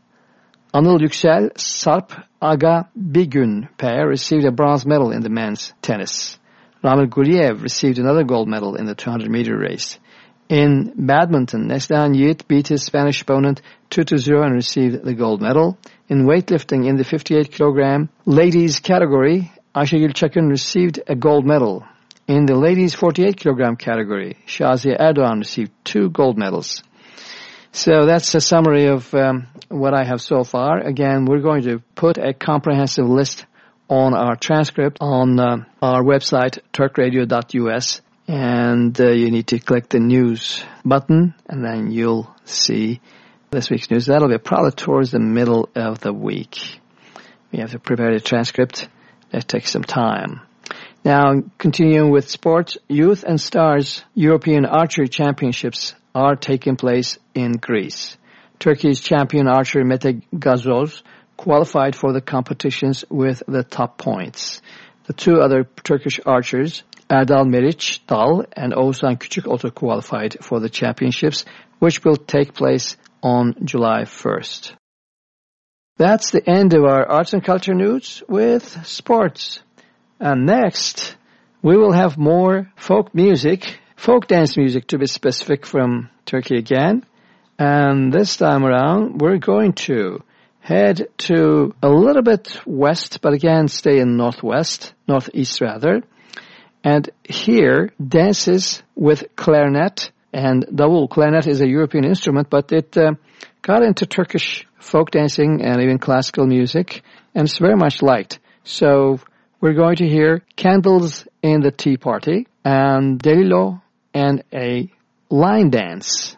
Anıl Yüksel, Sarp Aga Bigün pair received a bronze medal in the men's tennis. Ramil Guliyev received another gold medal in the 200 meter race. In badminton, Neslihan Yiğit beat his Spanish opponent 2-0 and received the gold medal. In weightlifting in the 58 kilogram ladies category, Ayşegül Çakın received a gold medal. In the ladies 48 kilogram category, Şaziye Erdoğan received two gold medals. So that's a summary of um, what I have so far. Again, we're going to put a comprehensive list on our transcript on uh, our website, turkradio.us. And uh, you need to click the news button and then you'll see this week's news. That'll be probably towards the middle of the week. We have to prepare the transcript. That takes some time. Now, continuing with sports, Youth and Stars European Archery Championships are taking place in Greece. Turkey's champion archer Mete Gazoz qualified for the competitions with the top points. The two other Turkish archers, Erdal Meriç Dal and Oğuzhan Küçük also qualified for the championships, which will take place on July 1st. That's the end of our arts and culture news with sports. And next, we will have more folk music, folk dance music to be specific from Turkey again. And this time around, we're going to head to a little bit west, but again stay in northwest, northeast rather. And here, dances with clarinet and davul. Clarinet is a European instrument, but it uh, got into Turkish folk dancing and even classical music, and it's very much liked. So we're going to hear Candles in the Tea Party and Delilo and a line dance.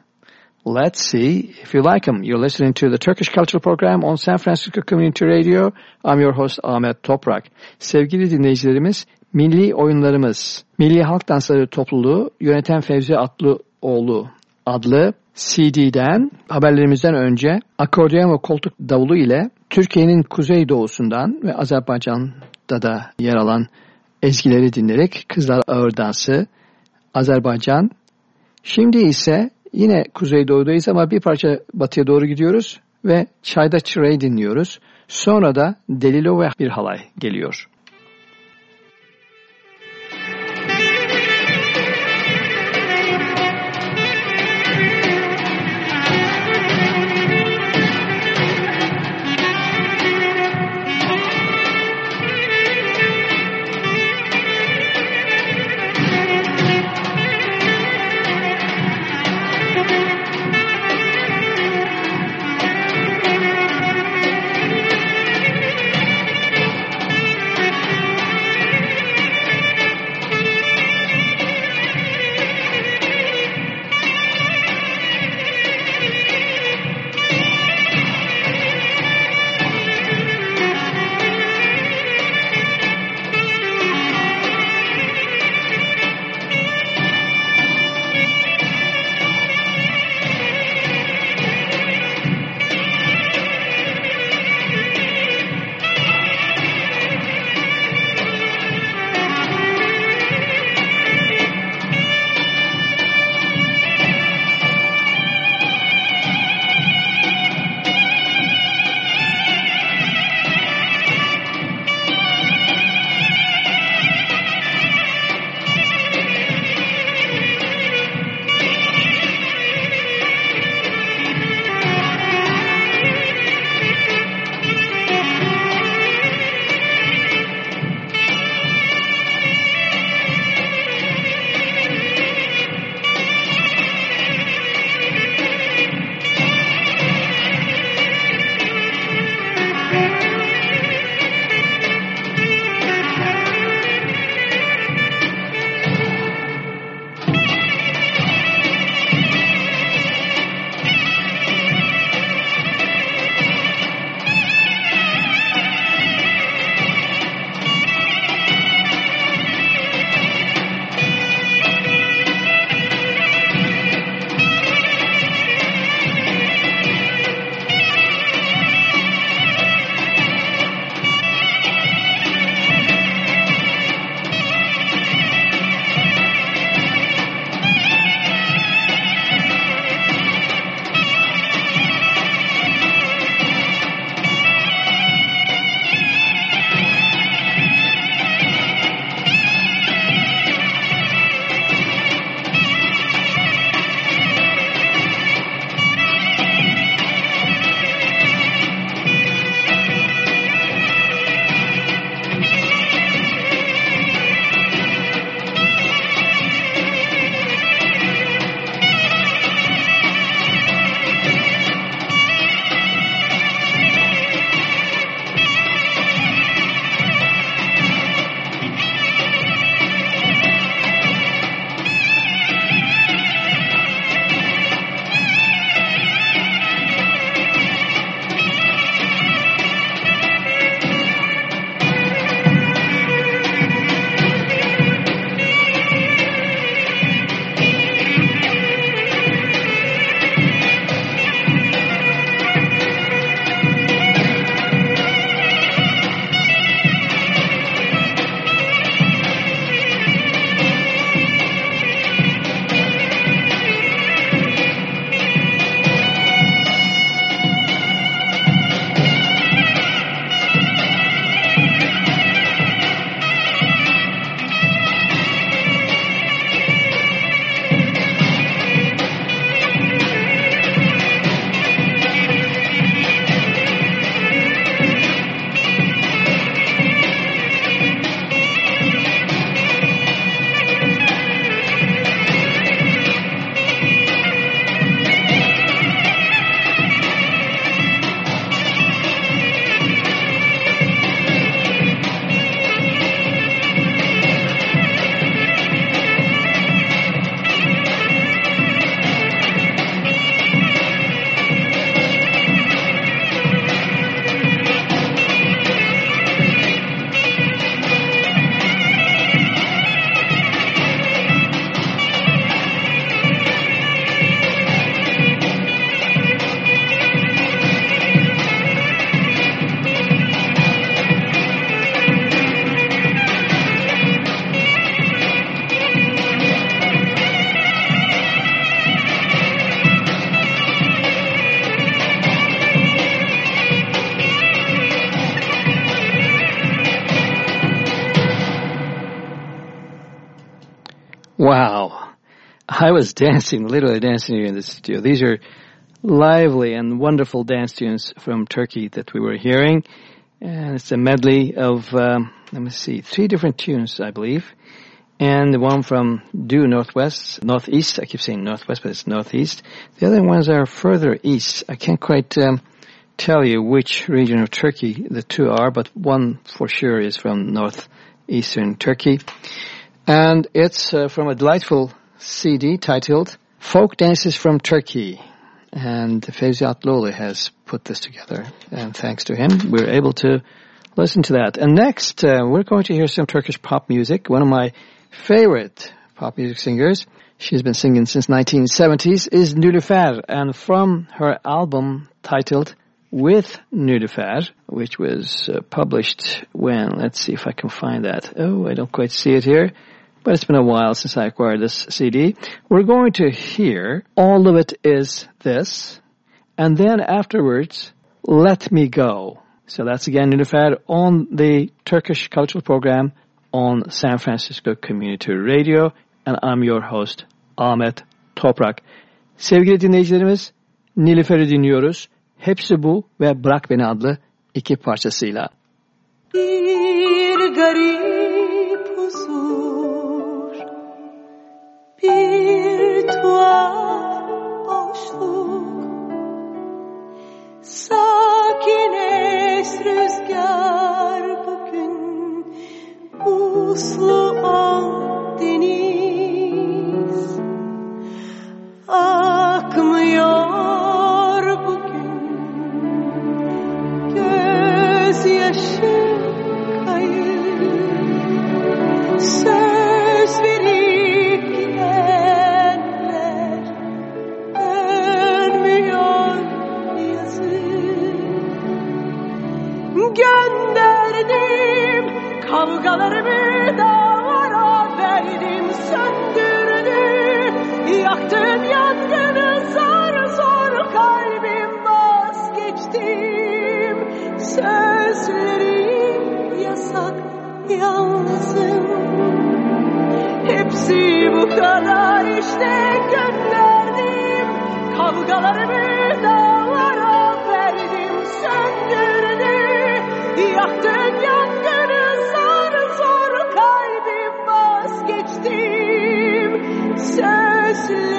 Let's see if you like them. You're listening to the Turkish Cultural Program on San Francisco Community Radio. I'm your host Ahmet Toprak. Sevgili dinleyicilerimiz, Milli Oyunlarımız, Milli Halk Dansları Topluluğu yöneten Fevzi Atlıoğlu adlı CD'den haberlerimizden önce akordeon ve koltuk davulu ile Türkiye'nin kuzey doğusundan ve Azerbaycan'da da yer alan ezgileri dinleyerek Kızlar Ağır Dansı, Azerbaycan. Şimdi ise yine kuzeydoğudayız ama bir parça batıya doğru gidiyoruz ve Çayda Çıra'yı dinliyoruz. Sonra da Delilo ve bir halay geliyor. I was dancing, literally dancing here in the studio. These are lively and wonderful dance tunes from Turkey that we were hearing. And it's a medley of, um, let me see, three different tunes, I believe. And the one from due northwest, northeast, I keep saying northwest, but it's northeast. The other ones are further east. I can't quite um, tell you which region of Turkey the two are, but one for sure is from northeastern Turkey. And it's uh, from a delightful CD titled Folk Dances from Turkey. And Fevzi Atlıoğlu has put this together. And thanks to him, we're able to listen to that. And next, uh, we're going to hear some Turkish pop music. One of my favorite pop music singers, she's been singing since 1970s, is Nilüfer. And from her album titled With Nilüfer, which was uh, published when, let's see if I can find that. Oh, I don't quite see it here but it's been a while since I acquired this CD. We're going to hear All of It Is This, and then afterwards, Let Me Go. So that's again Nilüfer on the Turkish Cultural Program on San Francisco Community Radio, and I'm your host, Ahmet Toprak. Sevgili dinleyicilerimiz, Nilüfer'i dinliyoruz. Hepsi bu ve Bırak Beni adlı iki parçasıyla. Bir garip huzur bir tuhaf boşluk. Sakin es bugün Uslu al deniz. Akmıyor bugün Gözyaşı kayıp. Söz Gönderdim kavgalarımı dağlara verdim söndürdü. Yaktım yangını zar zor kalbim vazgeçtim. Sözlerim yasak yalnızım. Hepsi bu kadar işte gönderdim. Kavgalarımı dağlara verdim söndürdü. Yaktın Sözlerim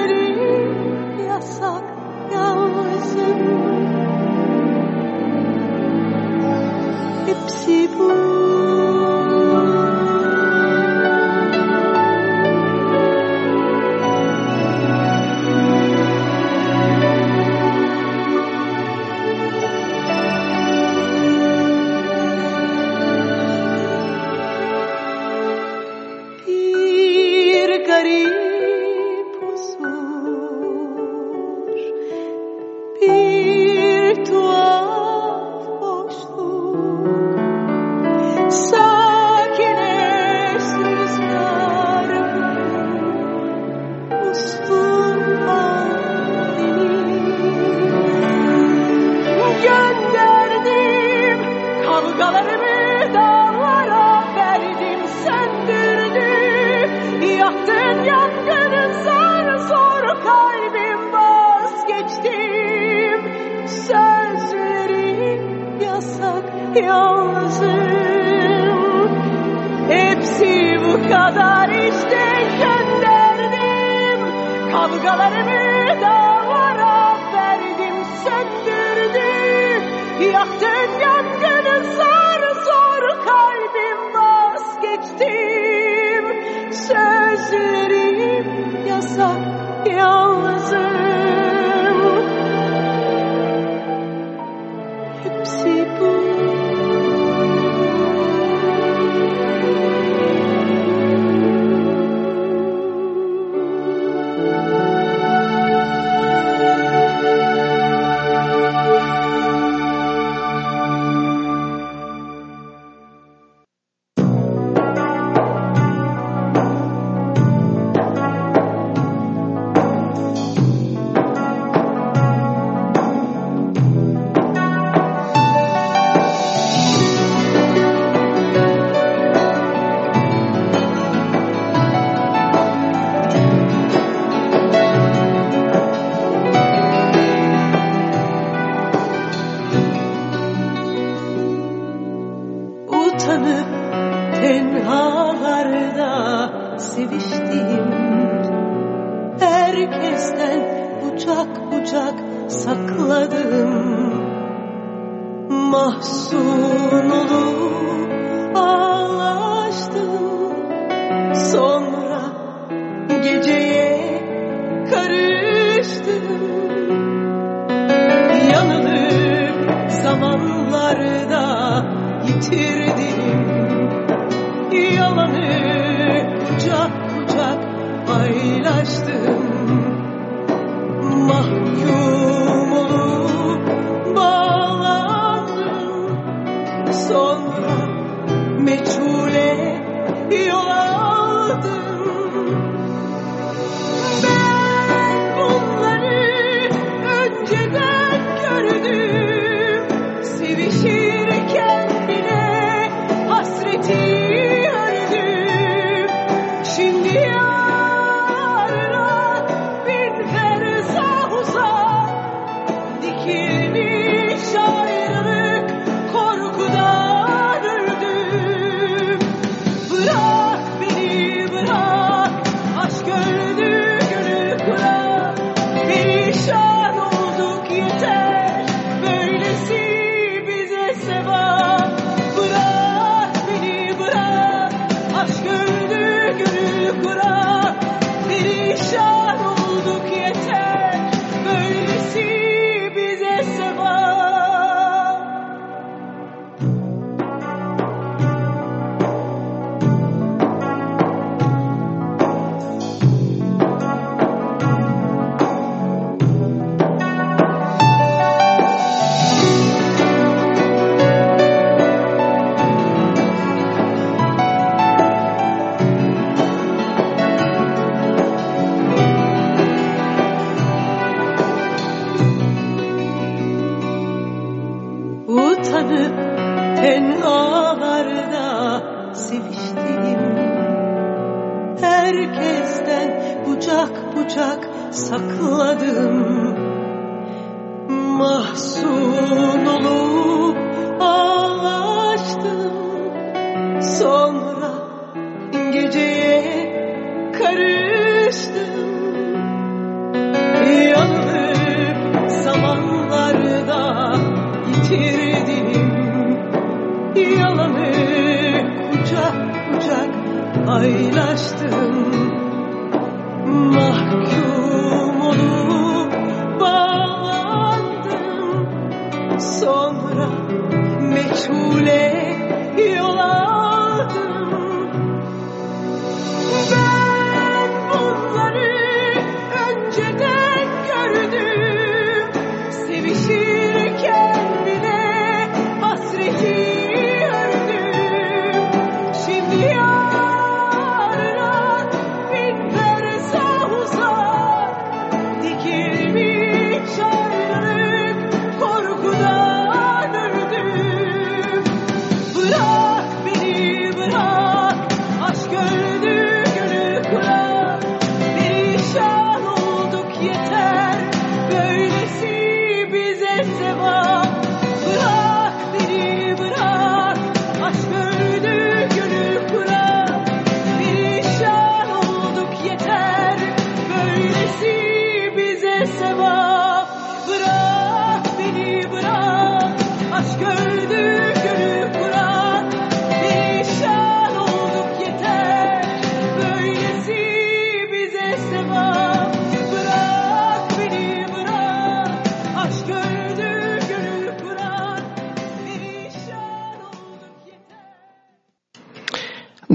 paylaştım.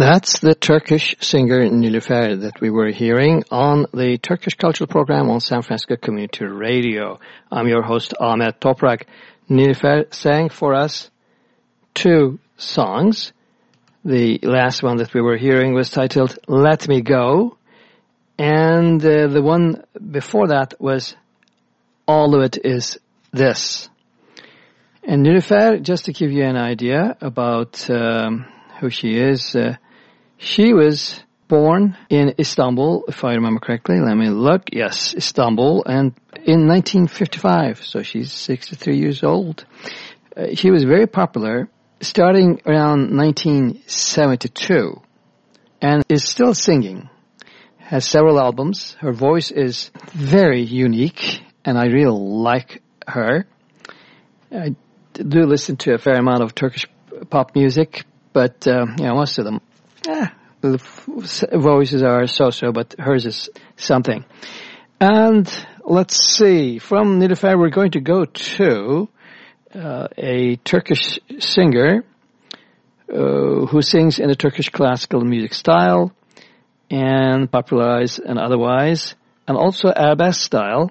That's the Turkish singer Nilüfer that we were hearing on the Turkish Cultural Program on San Francisco Community Radio. I'm your host Ahmet Toprak. Nilüfer sang for us two songs. The last one that we were hearing was titled Let Me Go. And uh, the one before that was All of It Is This. And Nilüfer, just to give you an idea about... Um, who she is. Uh, she was born in Istanbul, if I remember correctly. Let me look. Yes, Istanbul, and in 1955, so she's 63 years old. Uh, she was very popular starting around 1972 and is still singing. Has several albums. Her voice is very unique and I really like her. I do listen to a fair amount of Turkish pop music, but uh, most of them the voices are so-so, but hers is something. And let's see, from Nilüfer we're going to go to uh, a Turkish singer uh, who sings in the Turkish classical music style and popularized and otherwise, and also arabesque style.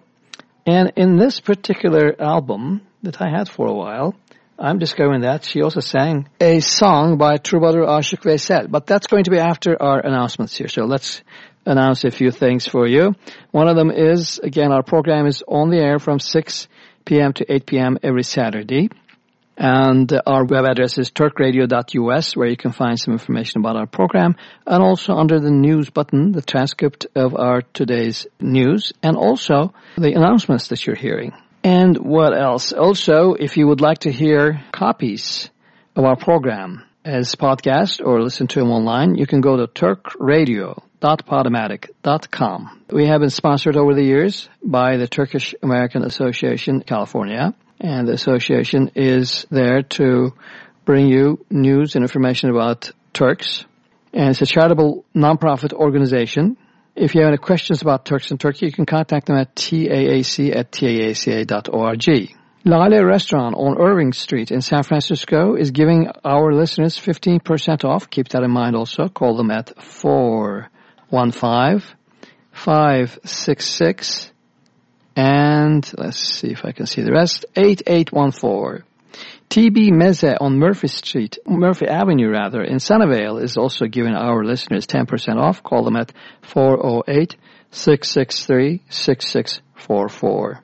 And in this particular album that I had for a while, I'm discovering that she also sang a song by Troubadour Aşık Veysel. But that's going to be after our announcements here. So let's announce a few things for you. One of them is, again, our program is on the air from 6 p.m. to 8 p.m. every Saturday. And our web address is turkradio.us where you can find some information about our program and also under the news button, the transcript of our today's news and also the announcements that you're hearing. And what else? Also, if you would like to hear copies of our program as podcast or listen to them online, you can go to turkradio.podomatic.com. We have been sponsored over the years by the Turkish American Association California, and the association is there to bring you news and information about Turks. And it's a charitable nonprofit organization if you have any questions about Turks in Turkey, you can contact them at taac at taaca.org. Lale Restaurant on Irving Street in San Francisco is giving our listeners 15% off. Keep that in mind also. Call them at 415-566 and let's see if I can see the rest, 8814. TB Meze on Murphy Street, Murphy Avenue rather, in Sunnyvale is also giving our listeners 10% off. Call them at 408-663-6644.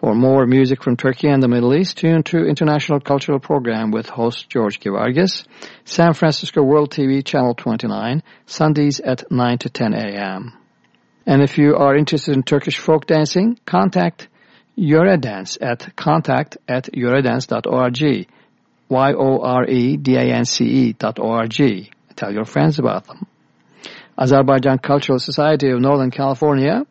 For more music from Turkey and the Middle East, tune to International Cultural Program with host George Givargis, San Francisco World TV Channel 29, Sundays at 9 to 10 a.m. And if you are interested in Turkish folk dancing, contact Yoredance at contact at yoredance.org. Y-O-R-E-D-A-N-C-E dot O-R-G. Tell your friends about them. Azerbaijan Cultural Society of Northern California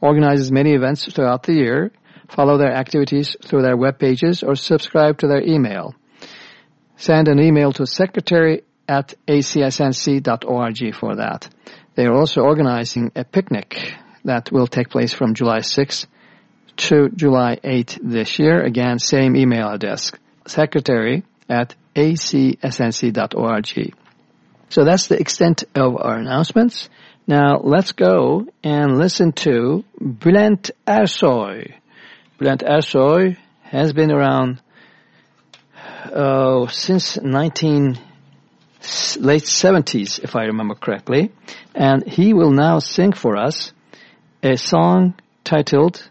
organizes many events throughout the year. Follow their activities through their web pages or subscribe to their email. Send an email to secretary at acsnc.org for that. They are also organizing a picnic that will take place from July 6th to July 8 this year. Again, same email address, secretary at acsnc.org. So that's the extent of our announcements. Now let's go and listen to Bülent Ersoy. Bülent Ersoy has been around uh, since 19 late 70s, if I remember correctly, and he will now sing for us a song titled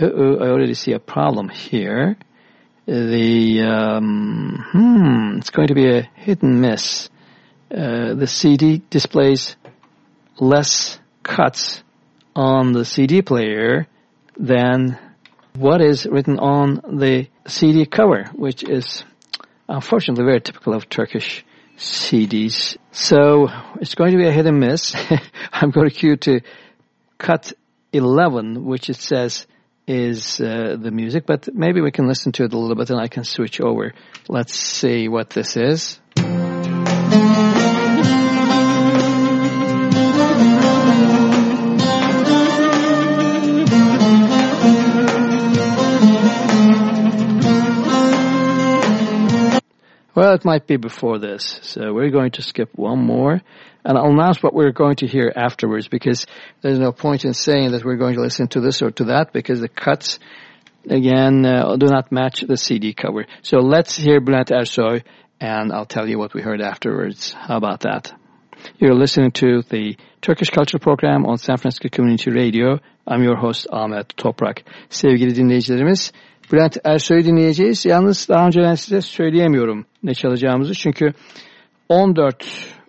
uh-oh, I already see a problem here. The, um, hmm, it's going to be a hit and miss. Uh, the CD displays less cuts on the CD player than what is written on the CD cover, which is unfortunately very typical of Turkish CDs. So it's going to be a hit and miss. I'm going to cue to cut 11, which it says is uh, the music, but maybe we can listen to it a little bit and I can switch over. Let's see what this is. Well, it might be before this, so we're going to skip one more. And I'll announce what we're going to hear afterwards because there's no point in saying that we're going to listen to this or to that because the cuts, again, uh, do not match the CD cover. So let's hear Bülent Ersoy and I'll tell you what we heard afterwards. How about that? You're listening to the Turkish Culture Program on San Francisco Community Radio. I'm your host Ahmet Toprak. Sevgili dinleyicilerimiz, Bülent Ersoy'u dinleyeceğiz. Yalnız daha önceden size söyleyemiyorum ne çalacağımızı. Çünkü 14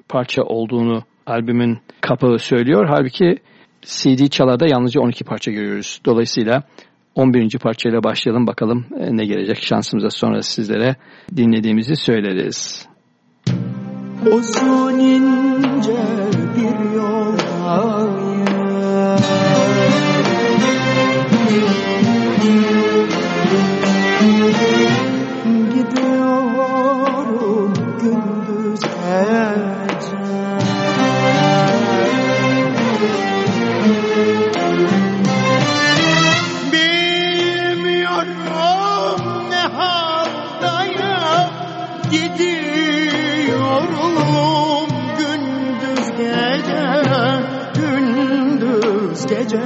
parça olduğunu albümün kapağı söylüyor. Halbuki CD çalada yalnızca 12 parça görüyoruz. Dolayısıyla 11. parçayla başlayalım bakalım e, ne gelecek şansımıza sonra sizlere dinlediğimizi söyleriz. Uzun ince bir Gidiyorum Gidiyorum gündüz gece Gündüz gece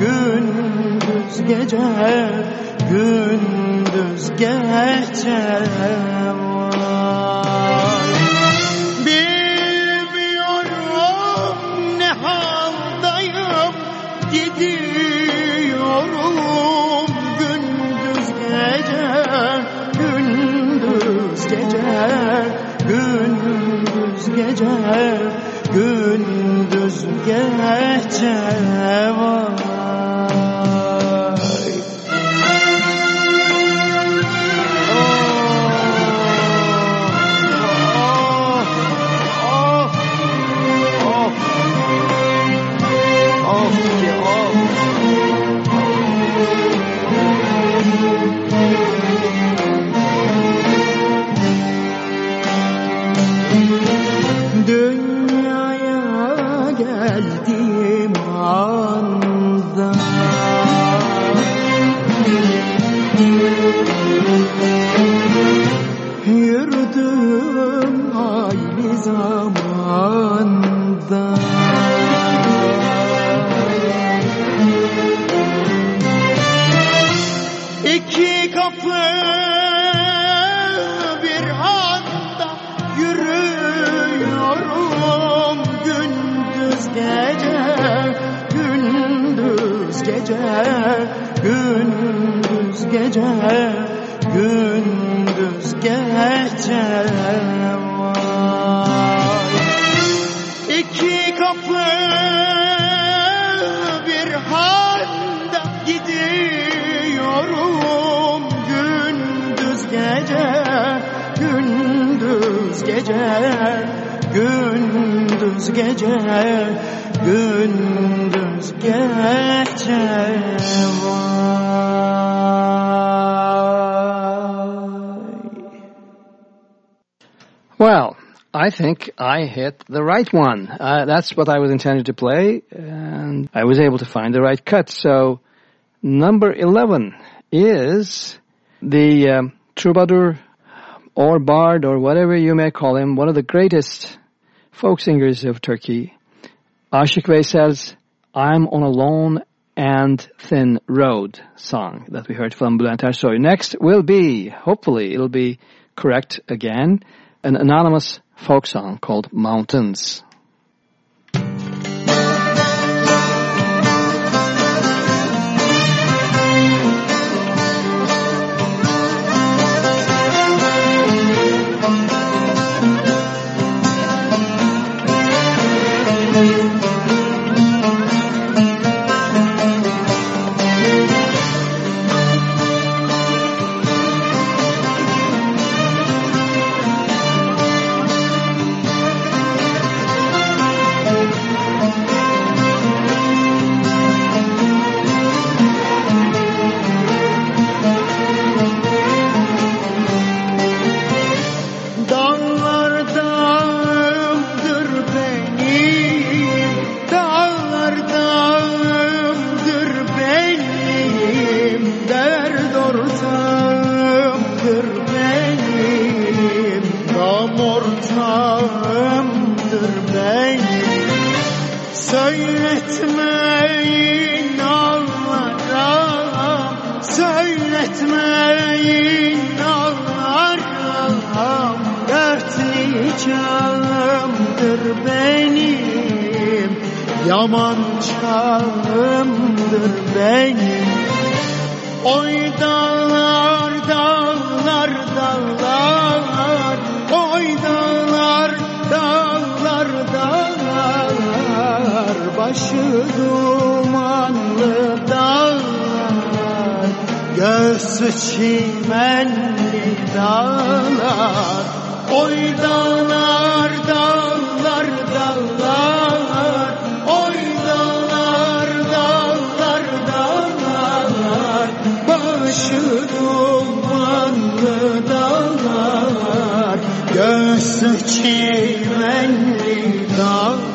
Gündüz gece Gündüz gece Gündüz gece Gündüz gece Vay think I hit the right one. Uh, that's what I was intending to play, and I was able to find the right cut. So, number 11 is the um, troubadour or bard or whatever you may call him, one of the greatest folk singers of Turkey, Ashik Veysel's I'm on a Lone and Thin Road song that we heard from Bülent Ersoy. Next will be, hopefully it'll be correct again, an anonymous folk song called Mountains. Yaman çağımdır benim Oy dağlar dağlar dağlar. Oy dağlar dağlar dağlar. Başı dumanlı dağlar. Çimenli dağlar. Oy dağlar dağlar dağlar Dağlar çimenli dağlar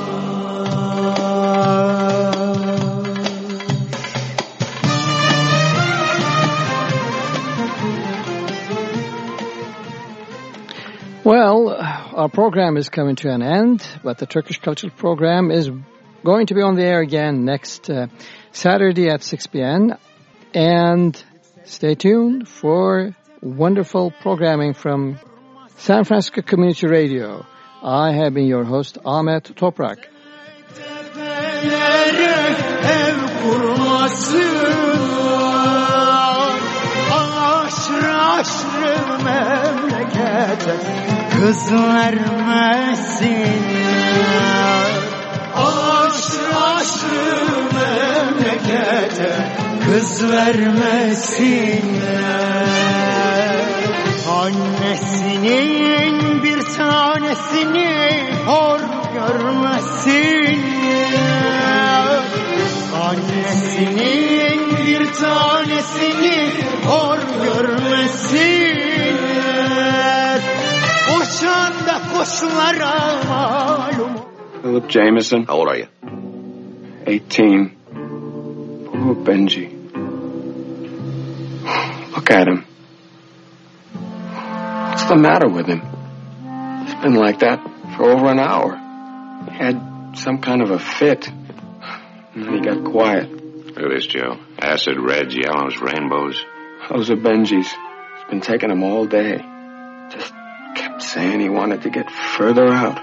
Well, our program is coming to an end, but the Turkish Cultural Program is going to be on the air again next uh, Saturday at 6 p.m. And stay tuned for wonderful programming from San Francisco Community Radio. I have been your host, Ahmet Toprak. Memlekete kız vermesinler Annesinin bir tanesini hor görmesinler Annesinin bir tanesini hor görmesinler Koşan da koşulara malum Philip Jameson. How old are you? 18. Poor Benji. Look at him. What's the matter with him? He's been like that for over an hour. He had some kind of a fit. And then he got quiet. Look at this, Joe. Acid, reds, yellows, rainbows. Those are Benji's. He's been taking them all day. Just kept saying he wanted to get further out.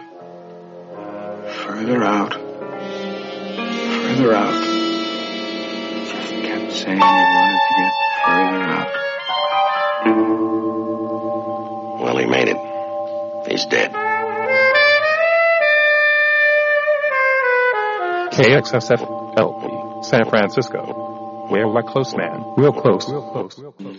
Further out. Further out. Just kept saying he wanted to get further out. Well, he made it. He's dead. KXSF KXSFLP, San Francisco. We're like close man. Real close. Real close. Real close.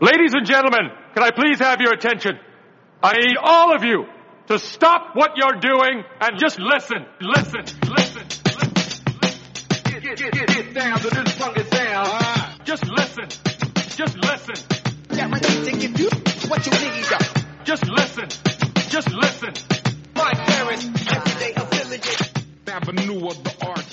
Ladies and gentlemen, can I please have your attention? I need all of you to stop what you're doing and just listen, listen, listen, listen. Get, get, get, get down to this funky sound. Just listen, just listen. Guaranteed to give you what you need. Just listen, just listen. My parents, everyday affiliate. Avenue of the art.